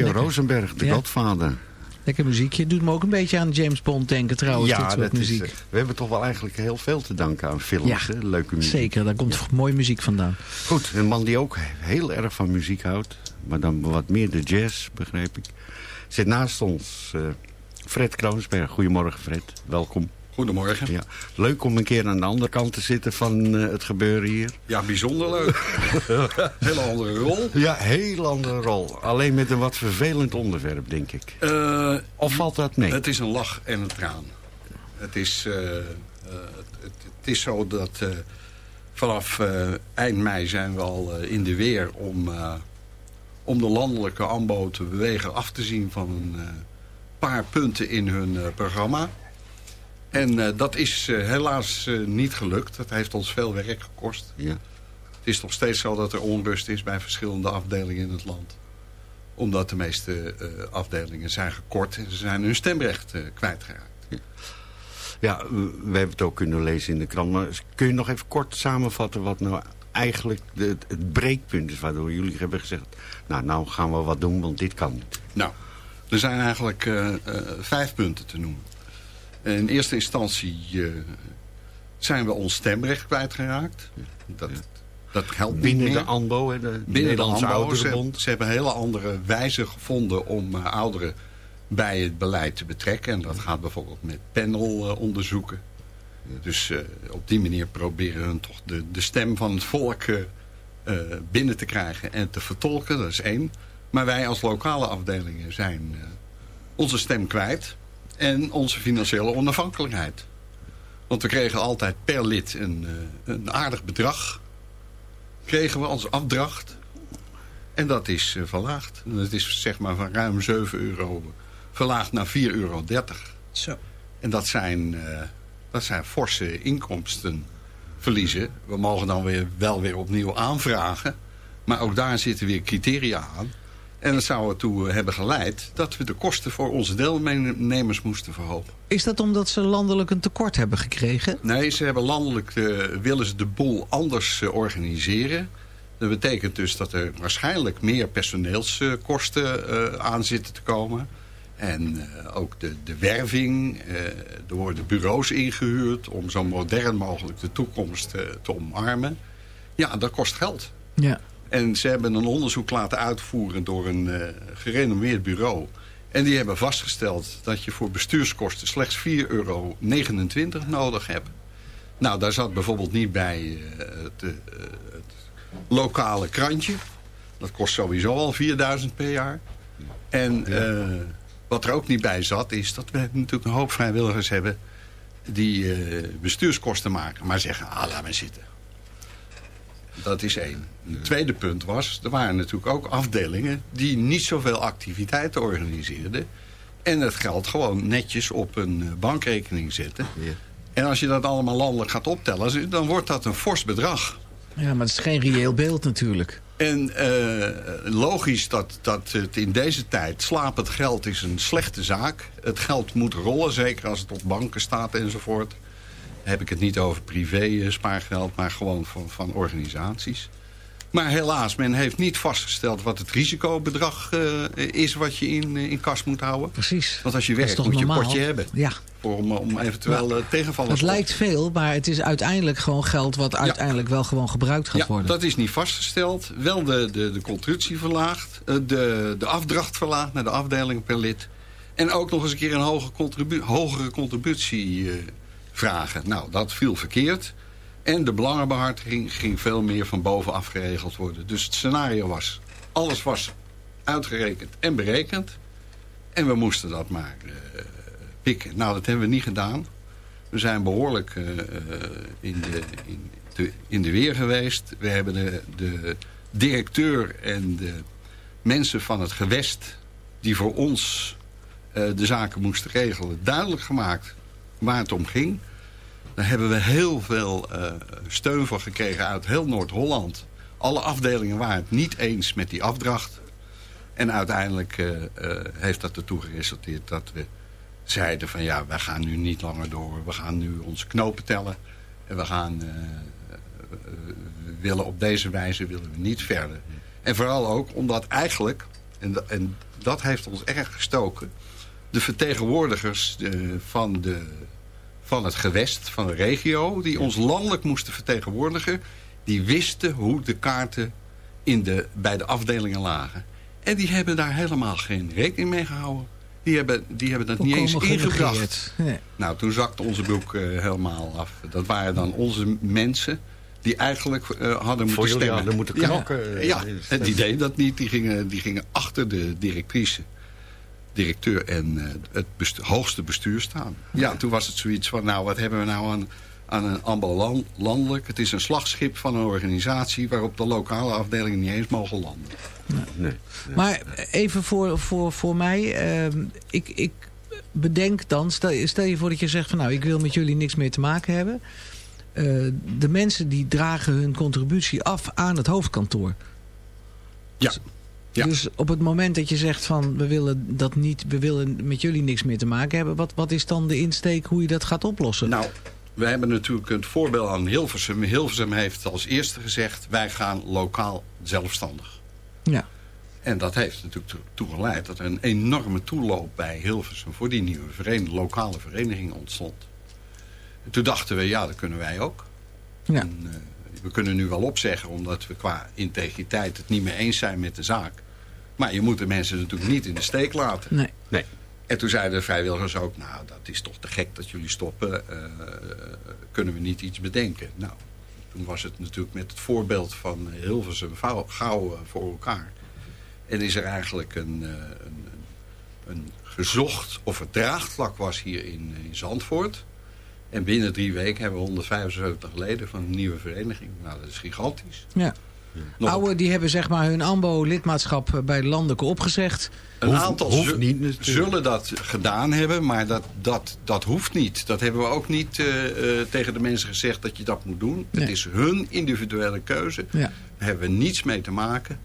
Trio Rosenberg, de Ja. godvader. Lekker muziekje. Doet me ook een beetje aan James Bond denken trouwens, dit soort dat muziek. Is, eh, we hebben toch wel eigenlijk heel veel te danken aan films. Ja, hè? Leuke muziek. Zeker, daar komt mooie muziek vandaan. Goed, een man die ook heel erg van muziek houdt. Maar dan wat meer de jazz, begrijp ik. Zit naast ons eh, Fred Kroonsberg. Goedemorgen Fred, welkom. Goedemorgen. Ja. Leuk om een keer aan de andere kant te zitten van eh, het gebeuren hier. Ja, bijzonder leuk. Hele andere rol. Ja, heel andere rol. Alleen met een wat vervelend onderwerp, denk ik. Eh, Of valt dat mee? Het is een lach en een traan. Het is, eh, het, het is zo dat vanaf eind mei zijn we al in de weer om, om de landelijke AMBO te bewegen af te zien van een paar punten in hun programma. En eh, dat is eh, helaas eh, niet gelukt. Dat heeft ons veel werk gekost. Ja. Het is nog steeds zo dat er onrust is bij verschillende afdelingen in het land. Omdat de meeste afdelingen zijn gekort en ze zijn hun stemrecht kwijtgeraakt. Ja, we we hebben het ook kunnen lezen in de krant. Maar kun je nog even kort samenvatten wat nou eigenlijk de, het, het breekpunt is... waardoor jullie hebben gezegd, nou, nou gaan we wat doen, want dit kan niet. Nou, er zijn eigenlijk vijf punten te noemen. In eerste instantie eh, zijn we ons stemrecht kwijtgeraakt. Dat, dat niet Binnen meer. de ANBO, hè, de Binnen de Nederlandse ANBO. Ze, Ouderenbond. ze hebben hele andere wijzen gevonden om eh, ouderen bij het beleid te betrekken. En dat gaat bijvoorbeeld met panelonderzoeken. Dus eh, op die manier proberen hun toch de, de stem van het volk binnen te krijgen en te vertolken. Dat is één. Maar wij als lokale afdelingen zijn onze stem kwijt. En onze financiële onafhankelijkheid. Want we kregen altijd per lid een, eh, een aardig bedrag. Kregen we als afdracht. En dat is eh, verlaagd. En Dat is zeg maar van ruim 7 euro verlaagd naar 4,30 euro. Zo. En dat zijn, eh, dat zijn forse inkomstenverliezen. We mogen dan weer, wel weer opnieuw aanvragen. Maar ook daar zitten weer criteria aan. En dat zou ertoe hebben geleid dat we de kosten voor onze deelnemers moesten verhogen. Is dat omdat ze landelijk een tekort hebben gekregen? Nee, ze hebben landelijk eh, willen ze de boel anders eh, organiseren. Dat betekent dus dat er waarschijnlijk meer personeelskosten eh, aan zitten te komen. En eh, ook de, de werving. eh, er worden bureaus ingehuurd om zo modern mogelijk de toekomst eh, te omarmen. Ja, dat kost geld. Ja. En ze hebben een onderzoek laten uitvoeren door een eh, gerenommeerd bureau. En die hebben vastgesteld dat je voor bestuurskosten slechts 4,29 euro nodig hebt. Nou, daar zat bijvoorbeeld niet bij eh, het, eh, het lokale krantje. Dat kost sowieso al 4000 per jaar. En wat er ook niet bij zat, is dat we natuurlijk een hoop vrijwilligers hebben... die bestuurskosten maken, maar zeggen, ah, laat maar zitten. Dat is één. Een tweede punt was, er waren natuurlijk ook afdelingen... die niet zoveel activiteiten organiseerden... en het geld gewoon netjes op een eh, bankrekening zetten. En als je dat allemaal landelijk gaat optellen... dan wordt dat een fors bedrag. Ja, maar het is geen reëel beeld natuurlijk. En eh, logisch dat, dat het in deze tijd slapend geld is een slechte zaak. Het geld moet rollen, zeker als het op banken staat enzovoort. Heb ik het niet over privé eh, spaargeld, maar gewoon van, van organisaties. Maar helaas, men heeft niet vastgesteld wat het risicobedrag eh, is wat je in, eh, in kas moet houden. Precies. Want als je werkt moet je een potje hebben. Ja. Om, om eventueel eh, tegenvallers Het op- lijkt veel, maar het is uiteindelijk gewoon geld... wat uiteindelijk wel gewoon gebruikt gaat ja, worden. dat is niet vastgesteld. Wel de, de, de contributie verlaagd. De, de afdracht verlaagd naar de afdeling per lid. En ook nog eens een keer een hoge contribu hogere contributie vragen. Nou, dat viel verkeerd. En de belangenbehartiging ging veel meer van bovenaf geregeld worden. Dus het scenario was, alles was uitgerekend en berekend. En we moesten dat maar eh, pikken. Nou, dat hebben we niet gedaan. We zijn behoorlijk eh, eh, in, de, in, de, in de weer geweest. We hebben de, directeur en de mensen van het gewest... die voor ons de zaken moesten regelen, duidelijk gemaakt waar het om ging. Daar hebben we heel veel eh, steun voor gekregen uit heel Noord-Holland. Alle afdelingen waren het niet eens met die afdracht. En uiteindelijk eh, eh, heeft dat ertoe geresulteerd dat we zeiden van ja, wij gaan nu niet langer door. We gaan nu onze knopen tellen. En we gaan, willen op deze wijze willen we niet verder. En vooral ook omdat eigenlijk, en, en dat heeft ons erg gestoken... de vertegenwoordigers van, de, van het gewest, van de regio... die ons landelijk moesten vertegenwoordigen... die wisten hoe de kaarten in de, bij de afdelingen lagen. En die hebben daar helemaal geen rekening mee gehouden. Die hebben, die hebben dat niet eens ingebracht. Nee. Nou, toen zakte onze broek eh, helemaal af. Dat waren dan onze mensen die eigenlijk eh, hadden moeten Voor jullie stemmen. hadden moeten knokken, eh, Ja, en die deden dat niet. Die gingen, die gingen achter de directrice, directeur en eh, het hoogste bestuur staan. Ja, toen was het zoiets van, nou, wat hebben we nou aan, aan een ambo land- landelijk? Het is een slagschip van een organisatie waarop de lokale afdelingen niet eens mogen landen. Nee. Maar even voor, voor, voor mij. ehm, ik, ik bedenk dan, stel, stel je voor dat je zegt van nou ik wil met jullie niks meer te maken hebben. Eh, de mensen die dragen hun contributie af aan het hoofdkantoor. Ja. Ja. Dus op het moment dat je zegt van we willen dat niet, we willen met jullie niks meer te maken hebben. Wat, wat is dan de insteek hoe je dat gaat oplossen? Nou, we hebben natuurlijk het voorbeeld aan Hilversum. Hilversum heeft als eerste gezegd wij gaan lokaal zelfstandig. Ja. En dat heeft natuurlijk toe geleid dat er een enorme toeloop bij Hilversum... voor die nieuwe vereniging, lokale vereniging ontstond. En toen dachten we, ja, dat kunnen wij ook. Ja. En, uh, we kunnen nu wel opzeggen omdat we qua integriteit het niet meer eens zijn met de zaak. Maar je moet de mensen natuurlijk niet in de steek laten. Nee. nee. En toen zeiden de vrijwilligers ook, nou, dat is toch te gek dat jullie stoppen. Uh, kunnen we niet iets bedenken? Nou, toen was het natuurlijk met het voorbeeld van Hilversum gauw voor elkaar. En is er eigenlijk een, een, een gezocht of het draagvlak was hier in, in Zandvoort. En binnen drie weken hebben we 175 leden van een nieuwe vereniging. Nou, dat is gigantisch. Ja. Oude, die hebben zeg maar hun AMBO-lidmaatschap bij de landelijke opgezegd. Een hoeft, aantal hoeft niet, zullen dat gedaan hebben, maar dat, dat, dat hoeft niet. Dat hebben we ook niet uh, uh, tegen de mensen gezegd dat je dat moet doen. Nee. Het is hun individuele keuze. Ja. Daar hebben we niets mee te maken.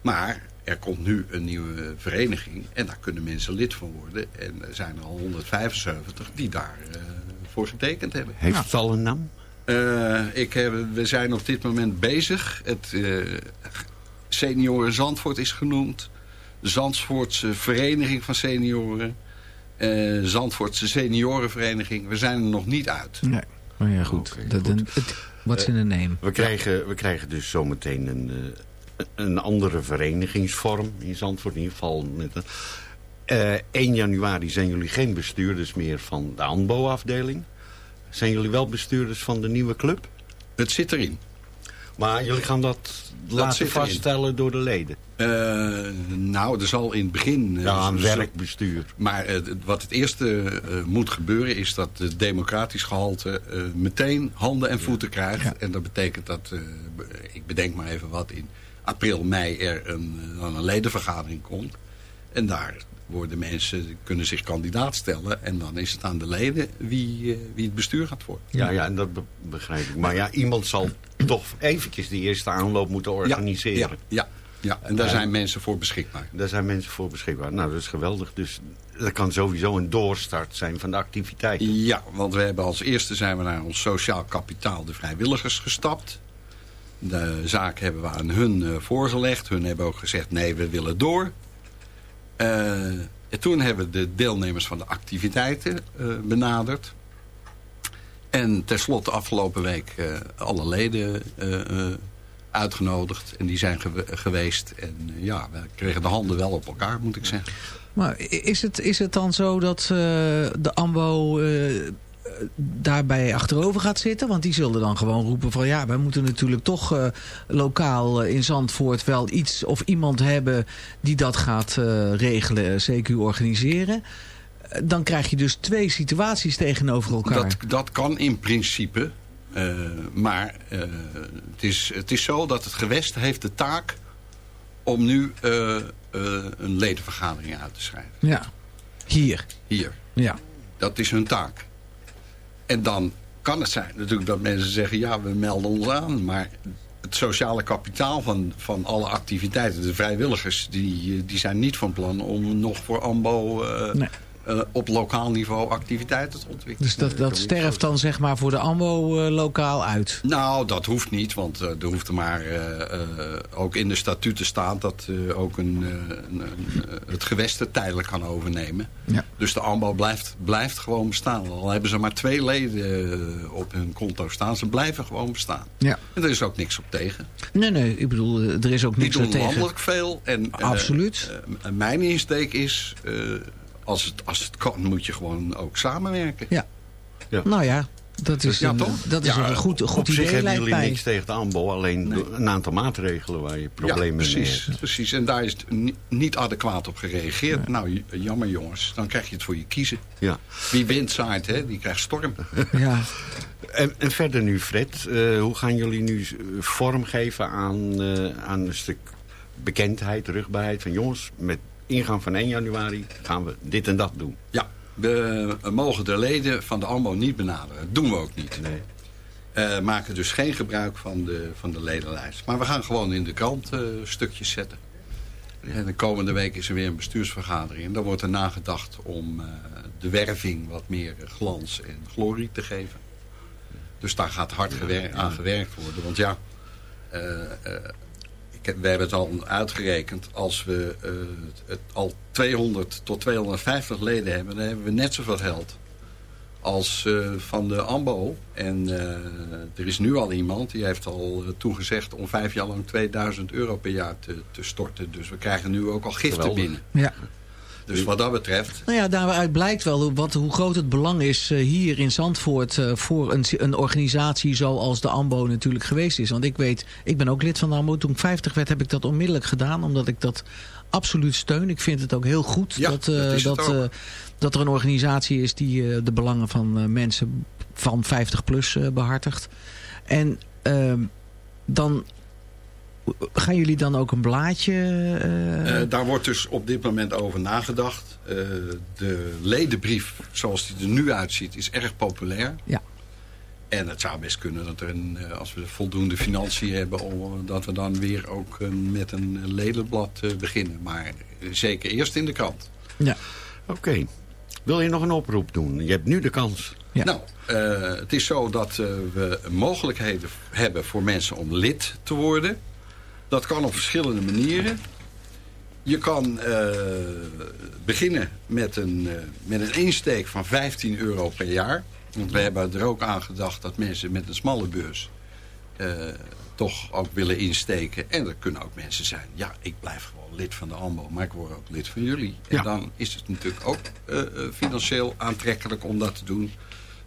Maar er komt nu een nieuwe vereniging en daar kunnen mensen lid van worden. En er zijn er al 175 die daar uh, voor getekend hebben. Heeft het al een naam? Uh, ik heb, we zijn op dit moment bezig. Het uh, Senioren Zandvoort is genoemd. Zandvoortse Vereniging van Senioren. Uh, Zandvoortse Seniorenvereniging. We zijn er nog niet uit. Nee, maar ja goed. Okay, dat, goed. Wat is in de neem? We krijgen, we krijgen dus zometeen een, een andere verenigingsvorm in Zandvoort. In ieder geval met een... Uh, 1 januari zijn jullie geen bestuurders meer van de ANBO-afdeling. Zijn jullie wel bestuurders van de nieuwe club? Het zit erin. Maar jullie gaan dat, dat laten vaststellen door de leden? Uh, nou, er zal in het begin... Uh, ja, een werkbestuur. Maar uh, wat het eerste moet gebeuren is dat het democratisch gehalte meteen handen en voeten krijgt. Ja. En dat betekent dat, ik bedenk maar even wat, in april, mei er een, een ledenvergadering komt. En daar worden mensen kunnen zich kandidaat stellen. En dan is het aan de leden wie, uh, wie het bestuur gaat worden. Ja, ja, en dat be begrijp ik. Maar ja, iemand zal toch eventjes die eerste aanloop moeten organiseren. Ja, ja, ja. en daar uh, zijn mensen voor beschikbaar. Daar zijn mensen voor beschikbaar. Nou, dat is geweldig. Dus dat kan sowieso een doorstart zijn van de activiteiten. Ja, want we hebben als eerste zijn we naar ons sociaal kapitaal de vrijwilligers gestapt. De zaak hebben we aan hun uh, voorgelegd. Hun hebben ook gezegd, nee, we willen door. Uh, en toen hebben we de deelnemers van de activiteiten uh, benaderd. En tenslotte afgelopen week uh, alle leden uitgenodigd. En die zijn ge geweest. En ja, we kregen de handen wel op elkaar, moet ik zeggen. Maar is het, is het dan zo dat de AMBO daarbij achterover gaat zitten. Want die zullen dan gewoon roepen van ja, wij moeten natuurlijk toch uh, lokaal uh, in Zandvoort wel iets of iemand hebben die dat gaat uh, regelen, CQ organiseren. Dan krijg je dus twee situaties tegenover elkaar. Dat, dat kan in principe. maar het, is, het is zo dat het gewest heeft de taak om nu een ledenvergadering uit te schrijven. Ja, hier. Hier. Ja. Dat is hun taak. En dan kan het zijn natuurlijk dat mensen zeggen... ja, we melden ons aan. Maar het sociale kapitaal van, van alle activiteiten... de vrijwilligers, die, die zijn niet van plan... om nog voor AMBO uh, nee. Uh, op lokaal niveau activiteiten te ontwikkelen. Dus dat, dat sterft dan zeg maar voor de AMBO uh, lokaal uit? Nou, dat hoeft niet. Want er hoeft er maar ook in de statuten staat... dat ook een, een, het gewest het tijdelijk kan overnemen. Ja. Dus de AMBO blijft, blijft gewoon bestaan. Al hebben ze maar twee leden op hun konto staan. Ze blijven gewoon bestaan. Ja. En er is ook niks op tegen. Nee, nee. Ik bedoel, er is ook niks op tegen. Die doen landelijk veel. En, Absoluut. Mijn insteek is... Als, het, als het kan, moet je gewoon ook samenwerken. Ja. ja. Nou ja, dat is, ja, een, toch? Dat is ja, een goed, goed op idee. zich hebben jullie bij. niks tegen de aanbod. Alleen nee. een aantal maatregelen waar je problemen ja, precies, mee hebt. Precies, en daar is niet adequaat op gereageerd. Nou, jammer jongens, dan krijg je het voor je kiezen. Ja. Wie wind zaait, hè, die krijgt storm. Ja. En, en, verder nu, Fred. Uh, hoe gaan jullie nu vormgeven aan, uh, aan een stuk bekendheid, rugbaarheid van jongens... met ingang van 1 januari gaan we dit en dat doen. Ja, We mogen de leden van de AMBO niet benaderen. Dat doen we ook niet. Nee. Eh, maken dus geen gebruik van de, van de ledenlijst. Maar we gaan gewoon in de krant eh, stukjes zetten. En de komende week is er weer een bestuursvergadering. En dan wordt er nagedacht om eh, de werving wat meer glans en glorie te geven. Dus daar gaat hard gewer- aan gewerkt worden. Want ja, eh, eh, ik heb, we hebben het al uitgerekend. Als we eh, het al 200 tot 250 leden hebben... dan hebben we net zoveel geld als eh, van de AMBO. En eh, er is nu al iemand die heeft al toegezegd... om vijf jaar lang 2000 euro per jaar te, te storten. Dus we krijgen nu ook al giften Geweldig. binnen. Ja. Dus wat dat betreft... Nou ja, daaruit blijkt wel hoe, wat, hoe groot het belang is eh, hier in Zandvoort... eh, voor een, een organisatie zoals de AMBO natuurlijk geweest is. Want ik weet, ik ben ook lid van de AMBO. Toen ik 50 werd heb ik dat onmiddellijk gedaan. Omdat ik dat absoluut steun. Ik vind het ook heel goed Ja, dat, dat eh, dat er een organisatie is... die de belangen van mensen van 50 plus eh, behartigt. En ehm, dan... Gaan jullie dan ook een blaadje... eh, Eh, daar wordt dus op dit moment over nagedacht. Eh, de ledenbrief, zoals die er nu uitziet, is erg populair. Ja. En het zou best kunnen dat er, een, als we voldoende financiën hebben... dat we dan weer ook met een ledenblad eh, beginnen. Maar zeker eerst in de krant. ja. Oké. Wil je nog een oproep doen? Je hebt nu de kans. Ja. Nou, eh, het is zo dat eh, we mogelijkheden hebben voor mensen om lid te worden. Dat kan op verschillende manieren. Je kan eh, beginnen met een, eh, met een insteek van 15 euro per jaar. Want we hebben er ook aan gedacht dat mensen met een smalle beurs... eh, toch ook willen insteken. En er kunnen ook mensen zijn... ja, ik blijf gewoon lid van de AMBO, maar ik word ook lid van jullie. En Ja. dan is het natuurlijk ook financieel aantrekkelijk om dat te doen.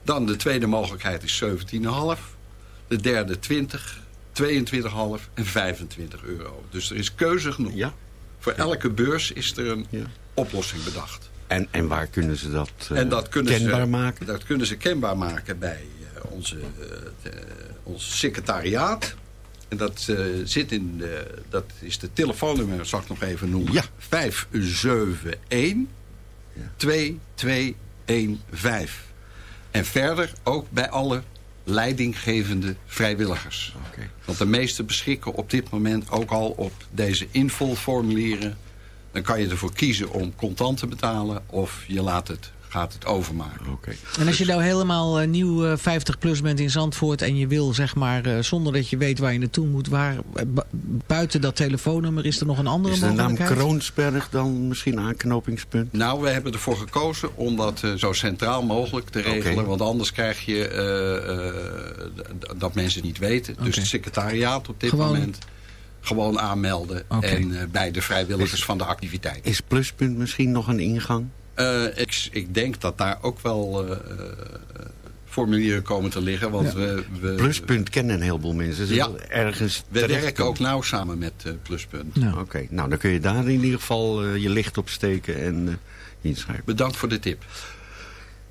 Dan de tweede mogelijkheid is 17,5. De derde 20, 22,5 en 25 euro. Dus er is keuze genoeg. Ja. Voor elke beurs is er een Ja. oplossing bedacht. En, en waar kunnen ze dat, eh, en dat kunnen, kenbaar ze, maken? dat kunnen ze kenbaar maken bij eh, onze, eh, de- ons secretariaat. En dat, eh, zit in de, dat is de telefoonnummer, zal ik nog even noemen. Ja. 571 2215. En verder ook bij alle leidinggevende vrijwilligers. Want de meesten beschikken op dit moment ook al op deze invulformulieren. Dan kan je ervoor kiezen om contant te betalen of je laat het, gaat het overmaken. Oké. En als je nou helemaal eh, nieuw eh, 50 plus bent in Zandvoort... en je wil zeg maar, eh, zonder dat je weet waar je naartoe moet... Waar, eh, bu- buiten dat telefoonnummer is er nog een andere Is de naam mogelijkheid? Kroonsberg dan misschien een aanknopingspunt? Nou, we hebben ervoor gekozen om dat eh, zo centraal mogelijk te regelen. Want anders krijg je eh, eh, dat mensen het niet weten. Dus het secretariaat op dit Gewoon- moment gewoon aanmelden. En eh, bij de vrijwilligers van de activiteit. Is Pluspunt misschien nog een ingang? Eh, ik, ik denk dat daar ook wel eh, eh, formulieren komen te liggen. Want Ja. we, we, Pluspunt kennen een heleboel mensen. Ze Ja. ergens we werken ook nauw samen met eh, Pluspunt. Nou, Oké, nou dan kun je daar in ieder geval eh, je licht op steken en eh inschrijven. Bedankt voor de tip.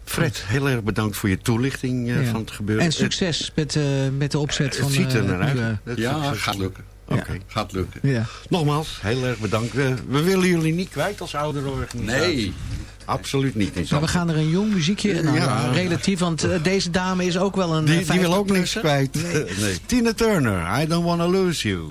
Fred, heel erg bedankt voor je toelichting eh, Ja. van het gebeuren. en succes met, eh, met de opzet Het, van... het ziet er eh, naar uit. Ja, succes. gaat lukken. Oké. Gaat lukken. Ja. Nogmaals, heel erg bedankt. We, we willen jullie niet kwijt als ouderorganisatie. Nee, Absoluut niet. In Maar we gaan er een jong muziekje... Nou, Ja. nou, relatief, want eh, deze dame is ook wel een die, eh, die wil 50 ook niks kwijt. Nee. Tina Turner, I don't wanna lose you.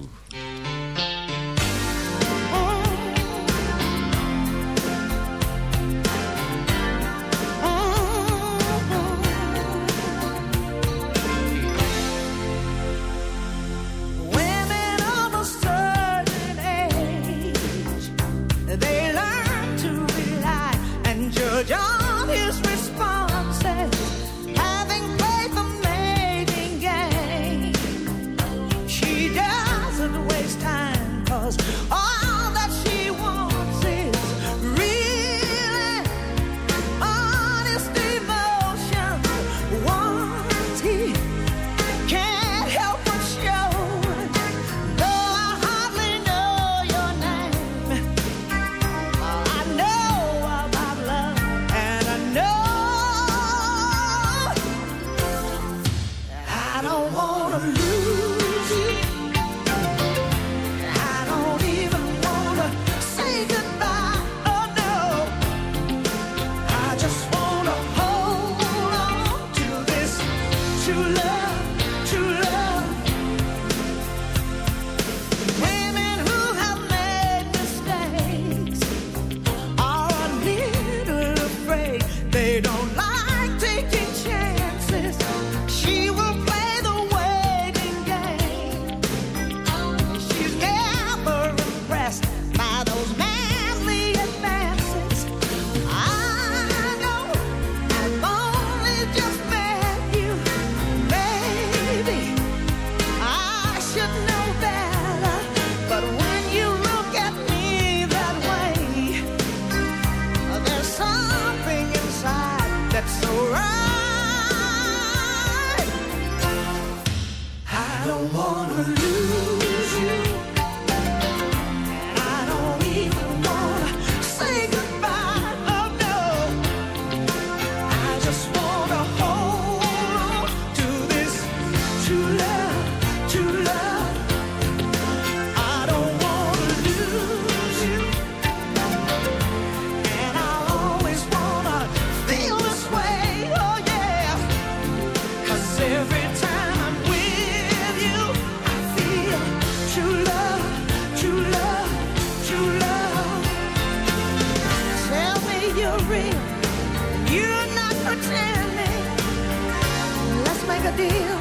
Deal.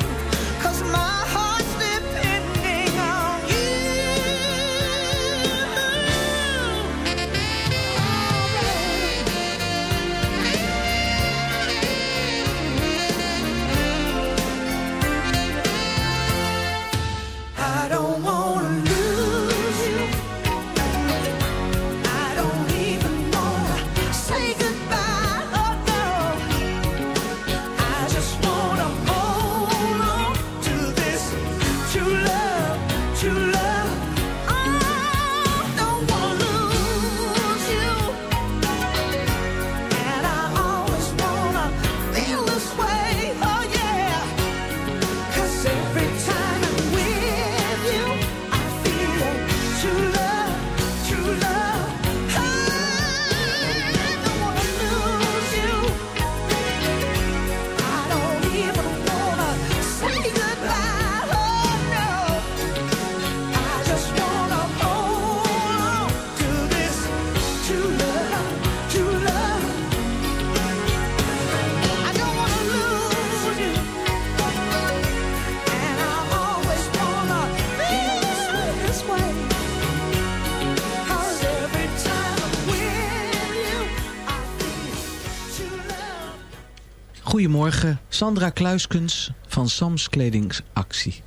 Goedemorgen, Sandra Kluiskens van Sams Kledingsactie.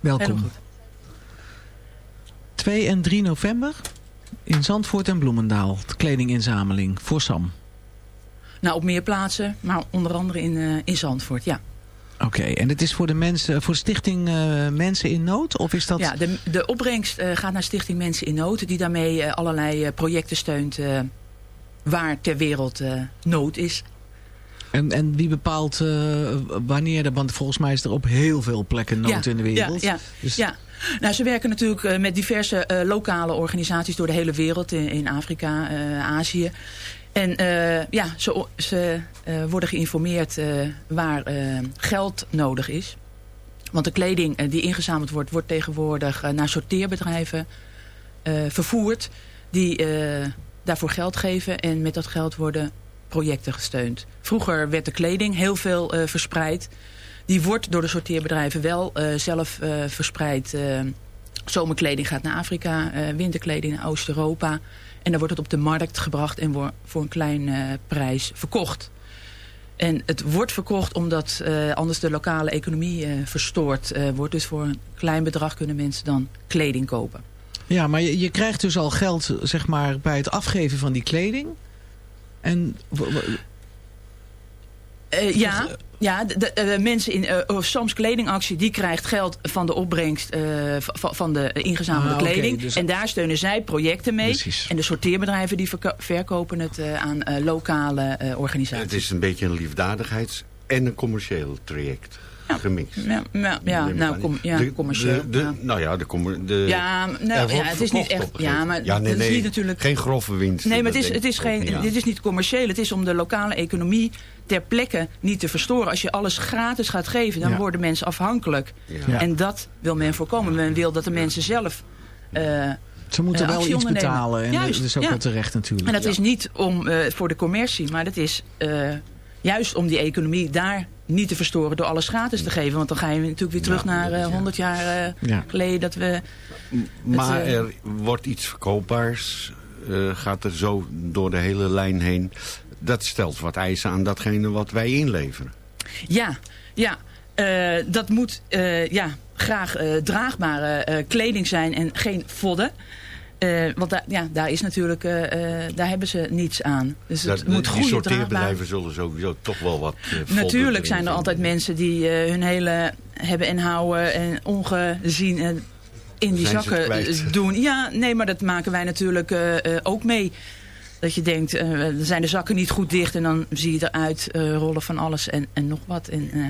Welkom. goed. 2 en 3 november in Zandvoort en Bloemendaal. De kledinginzameling voor Sam. Nou, op meer plaatsen, maar onder andere in, eh, in Zandvoort, ja. Oké, en het is voor de mensen, voor Stichting eh, Mensen in Nood? Of is dat... Ja, de, de opbrengst eh, gaat naar Stichting Mensen in Nood... die daarmee allerlei projecten steunt waar ter wereld nood is. En, en wie bepaalt eh, wanneer? er- Want volgens mij is er op heel veel plekken nood ja, in de wereld. Ja, ja, Dus- ja. Nou, ze werken natuurlijk eh, met diverse eh, lokale organisaties door de hele wereld. In, in Afrika, Azië. En ja, ze, ze worden geïnformeerd waar geld nodig is. Want de kleding die ingezameld wordt, wordt tegenwoordig naar sorteerbedrijven vervoerd. Die daarvoor geld geven en met dat geld worden projecten gesteund. Vroeger werd de kleding heel veel eh, verspreid. Die wordt door de sorteerbedrijven wel eh, zelf eh, verspreid. Zomerkleding gaat naar Afrika, winterkleding naar Oost-Europa. En dan wordt het op de markt gebracht en voor een klein prijs verkocht. En het wordt verkocht omdat anders de lokale economie verstoord wordt. Dus voor een klein bedrag kunnen mensen dan kleding kopen. Ja, maar je, je krijgt dus al geld zeg maar, bij het afgeven van die kleding. En w- w- Eh, ja, ja de, de, eh, mensen in uh, Sams kledingactie die krijgt geld van de opbrengst eh, van, de ingezamelde Ah, kleding. dus- En daar steunen zij projecten mee. Precies. En de sorteerbedrijven die verko- verkopen het eh, aan eh, lokale eh, organisaties. Het is een beetje een liefdadigheids- en een commercieel traject. Gemixt. Ja, nou, ja De- commercieel. de- de- ja. Nou ja, de, de, Ja, nou, ja, het is niet echt- ja, maar moment. ja, nee, het is nee, niet natuurlijk- Geen grove winst. Nee, maar het is, het, is geen, dit is niet commercieel. Het is om de lokale economie ter plekke niet te verstoren. Als je alles gratis gaat geven, dan Ja. worden mensen afhankelijk. Ja. En dat wil men voorkomen. Men wil dat de mensen zelf eh, ze moeten eh, wel iets betalen. En Juist, dat is ook ja. wel terecht natuurlijk. En dat Ja. is niet om, eh, voor de commercie, maar dat is eh, juist om die economie daar niet te verstoren door alles gratis te geven. Want dan ga je natuurlijk weer terug naar eh, 100 jaar eh, Ja. geleden dat we... Maar eh, er wordt iets verkoopbaars. gaat er zo door de hele lijn heen. Dat stelt wat eisen aan datgene wat wij inleveren. Ja, ja. dat moet ja, graag draagbare kleding zijn en geen vodden. Eh, want daar, ja, daar is natuurlijk, eh, eh, daar hebben ze niets aan. Dus het Dat- moet die goede sorteerbedrijven zullen sowieso toch wel wat Natuurlijk zijn er altijd mensen die hun hele hebben en houden en ongezien in die Zijn het zakken doen. Ja, nee, maar dat maken wij natuurlijk ook mee. Dat je denkt, er zijn de zakken niet goed dicht en dan zie je eruit eh, rollen van alles en, en nog wat. En, eh,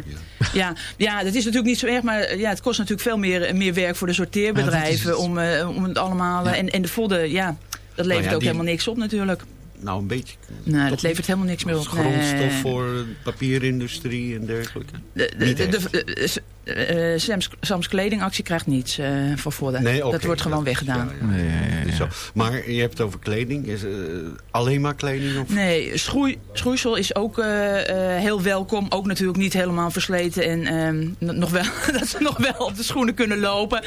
ja. Ja, dat is natuurlijk niet zo erg, maar ja, het kost natuurlijk veel meer, meer werk voor de sorteerbedrijven om, om het allemaal... En, en de vodden, ja, dat levert Nou ja, ook die- helemaal niks op natuurlijk. Nou, een beetje. Nee, dat levert helemaal niks meer op. Grondstof Nee. voor de papierindustrie en dergelijke. De, de, Niet de, de- eh, Sams, Sams kledingactie krijgt niets eh voor voordeel. Nee, dat wordt gewoon dat- weggedaan. ja. Maar je hebt het over kleding. Is, eh, alleen maar kleding? Of? Nee, schroei, schroeisel is ook eh, eh, heel welkom. Ook natuurlijk niet helemaal versleten. En ehm, nog wel, dat ze nog wel op de schoenen kunnen lopen.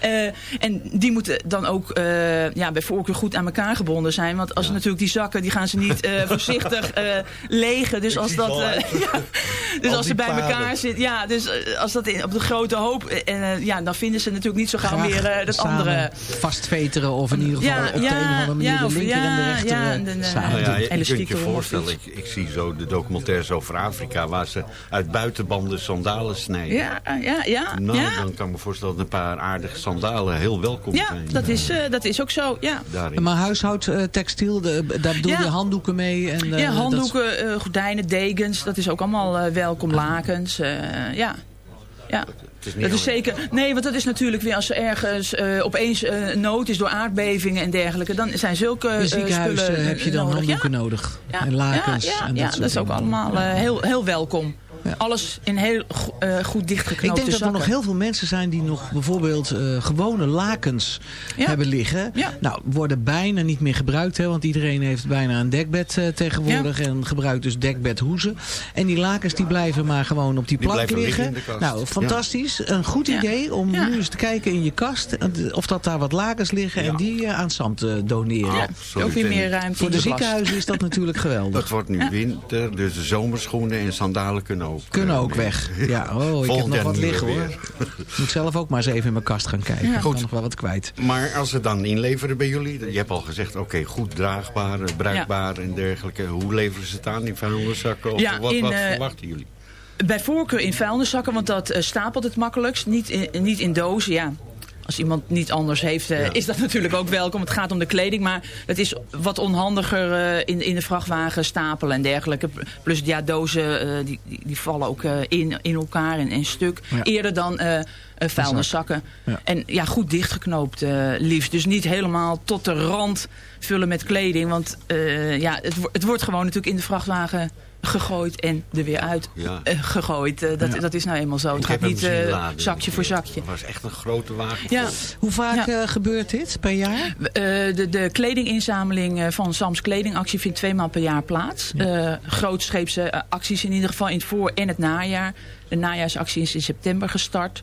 Eh, en die moeten dan ook eh, ja, bij voorkeur goed aan elkaar gebonden zijn. Want als natuurlijk die zakken, die gaan ze niet eh, voorzichtig eh, legen. Dus als dat... eh, dus Al als ze bij paden. elkaar zitten... Ja, dus eh, als dat in, op de grote hoop... eh, eh, ja, dan vinden ze natuurlijk niet zo gauw Graag meer eh, dat samen andere... vastveteren of in ieder geval Ja, op de ja, een of andere manier ja, de linker en de ja, rechter ja, eh, de- de- samen Nou ja, je, je kunt je voorstellen, ik, ik zie zo de documentaires over Afrika... waar ze uit buitenbanden sandalen snijden. Ja, ja, ja. Nou, ja. dan kan ik me voorstellen dat een paar aardige sandalen heel welkom Ja, zijn. dat is, eh, dat is ook zo, ja. Daarin. Maar huishoudtextiel, daar bedoel Ja. je handdoeken mee? En, eh, ja, dat- handdoeken, eh, gordijnen, dekens, dat is ook allemaal eh, welkom. Lakens, eh, ja. Is niet dat is zeker. Nee, want dat is natuurlijk weer als er ergens eh, opeens eh, nood is door aardbevingen en dergelijke. Dan zijn zulke In eh, eh, heb je dan nodig. handdoeken Ja. nodig. Ja, En lakens. Ja, ja, en ja, dat, dat, is ook allemaal eh, heel, heel welkom. Alles in heel eh, goed Ik dichtgeknoopte denk dat er nog heel veel mensen zijn die nog bijvoorbeeld eh, gewone lakens Ja. hebben liggen. Ja. Nou, worden bijna niet meer gebruikt. Hè, want iedereen heeft bijna een dekbed eh, tegenwoordig. En gebruikt dus dekbedhoezen. En die lakens die blijven maar gewoon op die, Die plank liggen liggen. in de kast. Nou, fantastisch. Een goed Ja. idee om Ja. nu eens te kijken in je kast. Of dat daar wat lakens liggen. En die aan Sam te doneren. Ja, Absoluut. ook weer meer ruimte Voor de ziekenhuizen is dat natuurlijk geweldig. Het wordt nu Ja. winter, dus de zomerschoenen en sandalen kunnen ook. Kunnen eh, ook mee. weg. Ja, oh, ik heb nog wat liggen hoor. Moet zelf ook maar eens even in mijn kast gaan kijken. Ja. Ik kan Goed. nog wel wat kwijt. Maar als ze dan inleveren bij jullie, je hebt al gezegd, oké, goed draagbaar, eh, bruikbaar en dergelijke. Hoe leveren ze het aan in vuilniszakken? Of Ja, wat, in, wat eh, verwachten jullie? Bij voorkeur in vuilniszakken, want dat stapelt het makkelijkst. Niet in, niet in dozen, ja. Als iemand niet anders heeft, eh, Ja. is dat natuurlijk ook welkom. Het gaat om de kleding, maar het is wat onhandiger eh, in, in de vrachtwagen stapelen en dergelijke. Plus ja, dozen eh, die, die, die vallen ook in, in elkaar en in stuk. Ja. Eerder dan vuilniszakken. Ja. En ja, goed dichtgeknoopt liefst. Dus niet helemaal tot de rand vullen met kleding. Want ja, het, het wordt gewoon natuurlijk in de vrachtwagen gegooid en er weer uit Ja. eh, gegooid. Eh, dat, Ja. dat is nou eenmaal zo. Het gaat niet eh, laden. zakje voor zakje. Het was echt een grote wagen. Ja. Hoe vaak Ja. gebeurt dit per jaar? eh, de, de kledinginzameling van Sams Kledingactie vindt tweemaal per jaar plaats. Eh grootscheepse acties in ieder geval in het voor- en het najaar. De najaarsactie is in september gestart.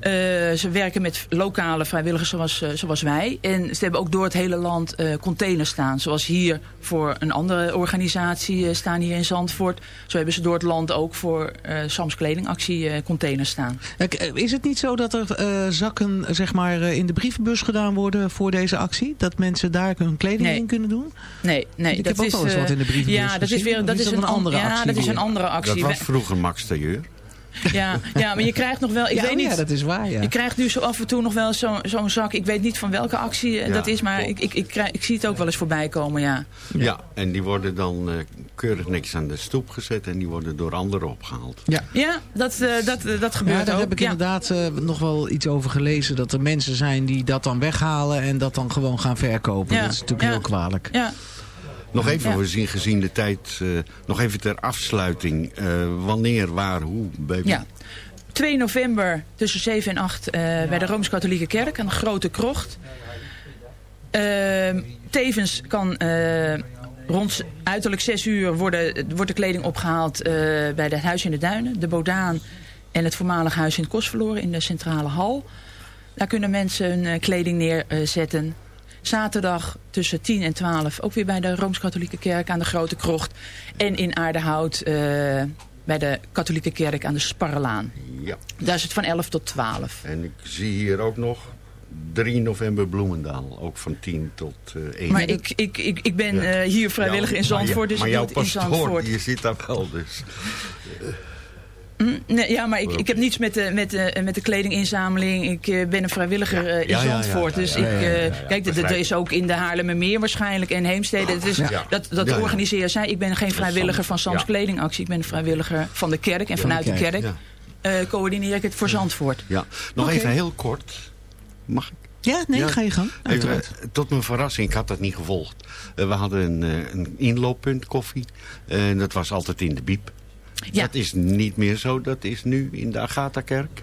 Eh, ze werken met lokale vrijwilligers zoals, zoals wij. En ze hebben ook door het hele land eh, containers staan. Zoals hier voor een andere organisatie staan hier in Zandvoort. Zo hebben ze door het land ook voor eh, Sams Kledingactie eh, containers staan. Eh, Is het niet zo dat er eh, zakken zeg maar, eh, in de brievenbus gedaan worden voor deze actie? Dat mensen daar hun kleding Nee. in kunnen doen? Nee, nee. Ik dat heb ook is, wel eens wat in de brievenbus Ja, dat is weer dat is een, een andere ja, actie dat is weer? een andere actie. Dat was vroeger Max Tailleur. Ja, ja, maar je krijgt nog wel, ik ja, weet oh niet. ja, dat is waar, ja. Je krijgt nu zo af en toe nog wel zo- zo'n zak. Ik weet niet van welke actie eh, Ja, dat is, maar ik, ik, ik, krijg, ik zie het ook wel eens voorbij komen, ja. Ja. en die worden dan eh, keurig niks aan de stoep gezet en die worden door anderen opgehaald. Ja. Ja, dat, eh, dat, dat Ja, gebeurt daar ook. heb ik ja. inderdaad eh, nog wel iets over gelezen. Dat er mensen zijn die dat dan weghalen en dat dan gewoon gaan verkopen. Ja, Dat is natuurlijk ja. heel kwalijk. Ja. Nog even, Ja. gezien de tijd, eh, nog even ter afsluiting. Eh, wanneer, waar, hoe? Bij? Ja. 2 november tussen 7 en 8 eh, bij de Rooms-Katholieke Kerk aan de Grote Krocht. Ehm, tevens kan rond uiterlijk 6 uur worden, wordt de kleding opgehaald eh, bij het Huis in de Duinen, de Bodaan en het voormalig Huis in het Kostverloren in de centrale hal. Daar kunnen mensen hun kleding neerzetten. Zaterdag tussen 10 en 12 ook weer bij de Rooms-Katholieke Kerk aan de Grote Krocht. En in Aardehout eh, bij de Katholieke Kerk aan de Sparrelaan. Ja. Daar is het van 11 tot 12. En ik zie hier ook nog 3 november Bloemendaal. Ook van 10 tot eh 1. Maar ik, ik, ik, ik ben Ja. eh, hier vrijwilliger in maar Zandvoort, ja, dus maar ik jouw in Zandvoort. je zit daar wel dus. Hm, nee, ja, maar ik, ik heb niets met de, met de, met de kledinginzameling. Ik eh, ben een vrijwilliger in Ja, ja, ja, Zandvoort. ja, dus ik, kijk, dat- is ook in de Haarlemmermeer waarschijnlijk en Heemstede. Ja. Dat, dat organiseren zij. Ik ben geen vrijwilliger van Sams. Kledingactie. Ik ben een vrijwilliger van de kerk. En vanuit de kerk eh, coördineer ik het voor Zandvoort. Ja. Nog even heel kort. Mag ik? Ja, nee, ga je gang. Even, eh, tot mijn verrassing, ik had dat niet gevolgd. We hadden een, een inlooppunt koffie. En dat was altijd in de biep. Ja. Dat is niet meer zo. Dat is nu in de Agatha-kerk.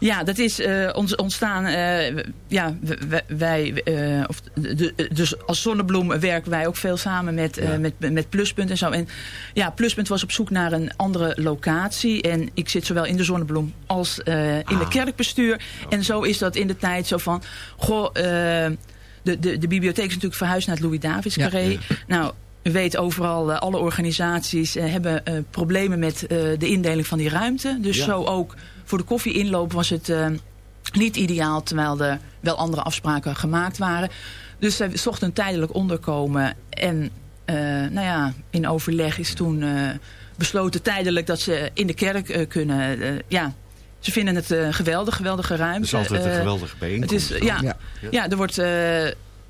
Ja, dat is eh, ons ontstaan. eh, ja, wij, eh, of de, dus als Zonnebloem werken wij ook veel samen met, met, met Pluspunt en zo. En ja, Pluspunt was op zoek naar een andere locatie. En ik zit zowel in de Zonnebloem als in de kerkbestuur. En zo is dat in de tijd zo van. Goh, de, de, de bibliotheek is natuurlijk verhuisd naar het Louis Davids Carré. Nou. U weet overal, eh, alle organisaties eh, hebben eh, problemen met de indeling van die ruimte. Dus Ja. zo ook voor de koffieinloop was het niet ideaal, terwijl er wel andere afspraken gemaakt waren. Dus zij zochten een tijdelijk onderkomen. En nou ja, in overleg is toen besloten tijdelijk dat ze in de kerk kunnen. ja, ze vinden het geweldig, geweldige ruimte. Het is altijd een geweldige bijeenkomst. Het is, ja, Ja. ja. er wordt,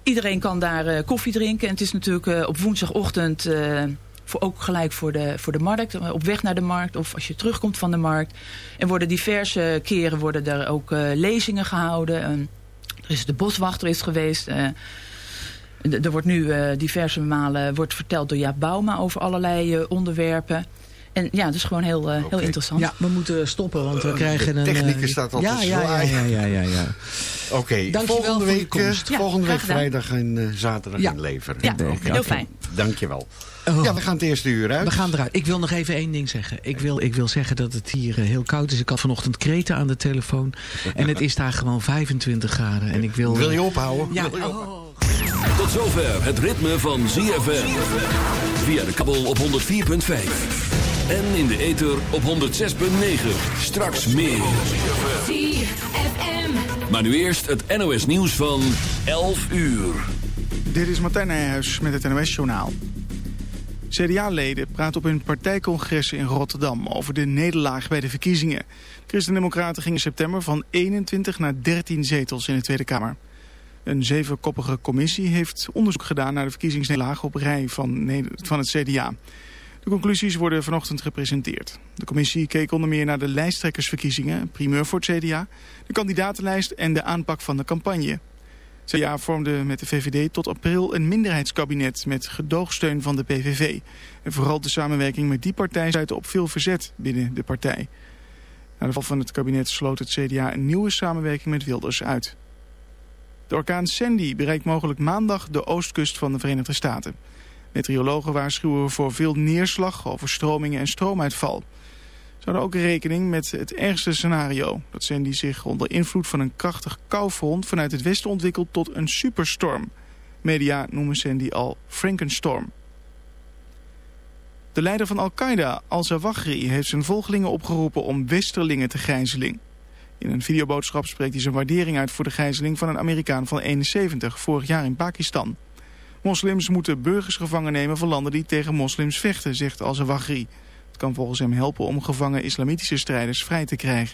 iedereen kan daar eh, koffie drinken. En het is natuurlijk eh, op woensdagochtend... eh, voor, ook gelijk voor de, voor de markt, op weg naar de markt of als je terugkomt van de markt. Er worden diverse keren worden er ook lezingen gehouden. Eh, er is de boswachter is geweest. er wordt nu diverse malen wordt verteld door Jaap Bouma over allerlei onderwerpen. En ja, dat is gewoon heel, eh, heel interessant. Ja, we moeten stoppen, want we Eh, krijgen de een... technicus eh, staat altijd ja, ja, ja, ja, ja, ja, ja. Oké, Dankjewel volgende week, volgende week vrijdag en zaterdag Ja. in Leveren. Ja, Oké, heel fijn. Dankjewel. Oh. Ja, we gaan het eerste uur uit. We gaan eruit. Ik wil nog even één ding zeggen. Ik wil, ik wil zeggen dat het hier heel koud is. Ik had vanochtend Kreten aan de telefoon. En het is daar gewoon 25 graden. En ik wil, Wil je ophouden? Ja. Wil je oh. Tot zover het ritme van ZFM. Via de kabel op 104.5. En in de ether op 106.9. Straks meer. Maar nu eerst het NOS nieuws van 11 uur. Dit is Martijn Nijhuis met het NOS-journaal. CDA-leden praten op hun partijcongres in Rotterdam over de nederlaag bij de verkiezingen. Christen-Democraten gingen in september van 21 naar 13 zetels in de Tweede Kamer. Een zevenkoppige commissie heeft onderzoek gedaan naar de verkiezingsnederlaag op rij van, van het CDA. De conclusies worden vanochtend gepresenteerd. De commissie keek onder meer naar de lijsttrekkersverkiezingen, primeur voor het CDA, de kandidatenlijst en de aanpak van de campagne. CDA vormde met de VVD tot april een minderheidskabinet met gedoogsteun van de PVV. En vooral de samenwerking met die partij stuitte op veel verzet binnen de partij. Na de val van het kabinet sloot het CDA een nieuwe samenwerking met Wilders uit. De orkaan Sandy bereikt mogelijk maandag de oostkust van de Verenigde Staten. Meteorologen waarschuwen voor veel neerslag, overstromingen en stroomuitval. Ze houden ook rekening met het ergste scenario. Dat Sandy zich onder invloed van een krachtig koufront vanuit het westen ontwikkelt tot een superstorm. Media noemen Sandy al Frankenstorm. De leider van Al-Qaeda, al-Zawahri, heeft zijn volgelingen opgeroepen om westerlingen te gijzeling. In een videoboodschap spreekt hij zijn waardering uit voor de gijzeling van een Amerikaan van 71, vorig jaar in Pakistan. Moslims moeten burgers gevangen nemen van landen die tegen moslims vechten, zegt al-Zawahri. Het kan volgens hem helpen om gevangen islamitische strijders vrij te krijgen.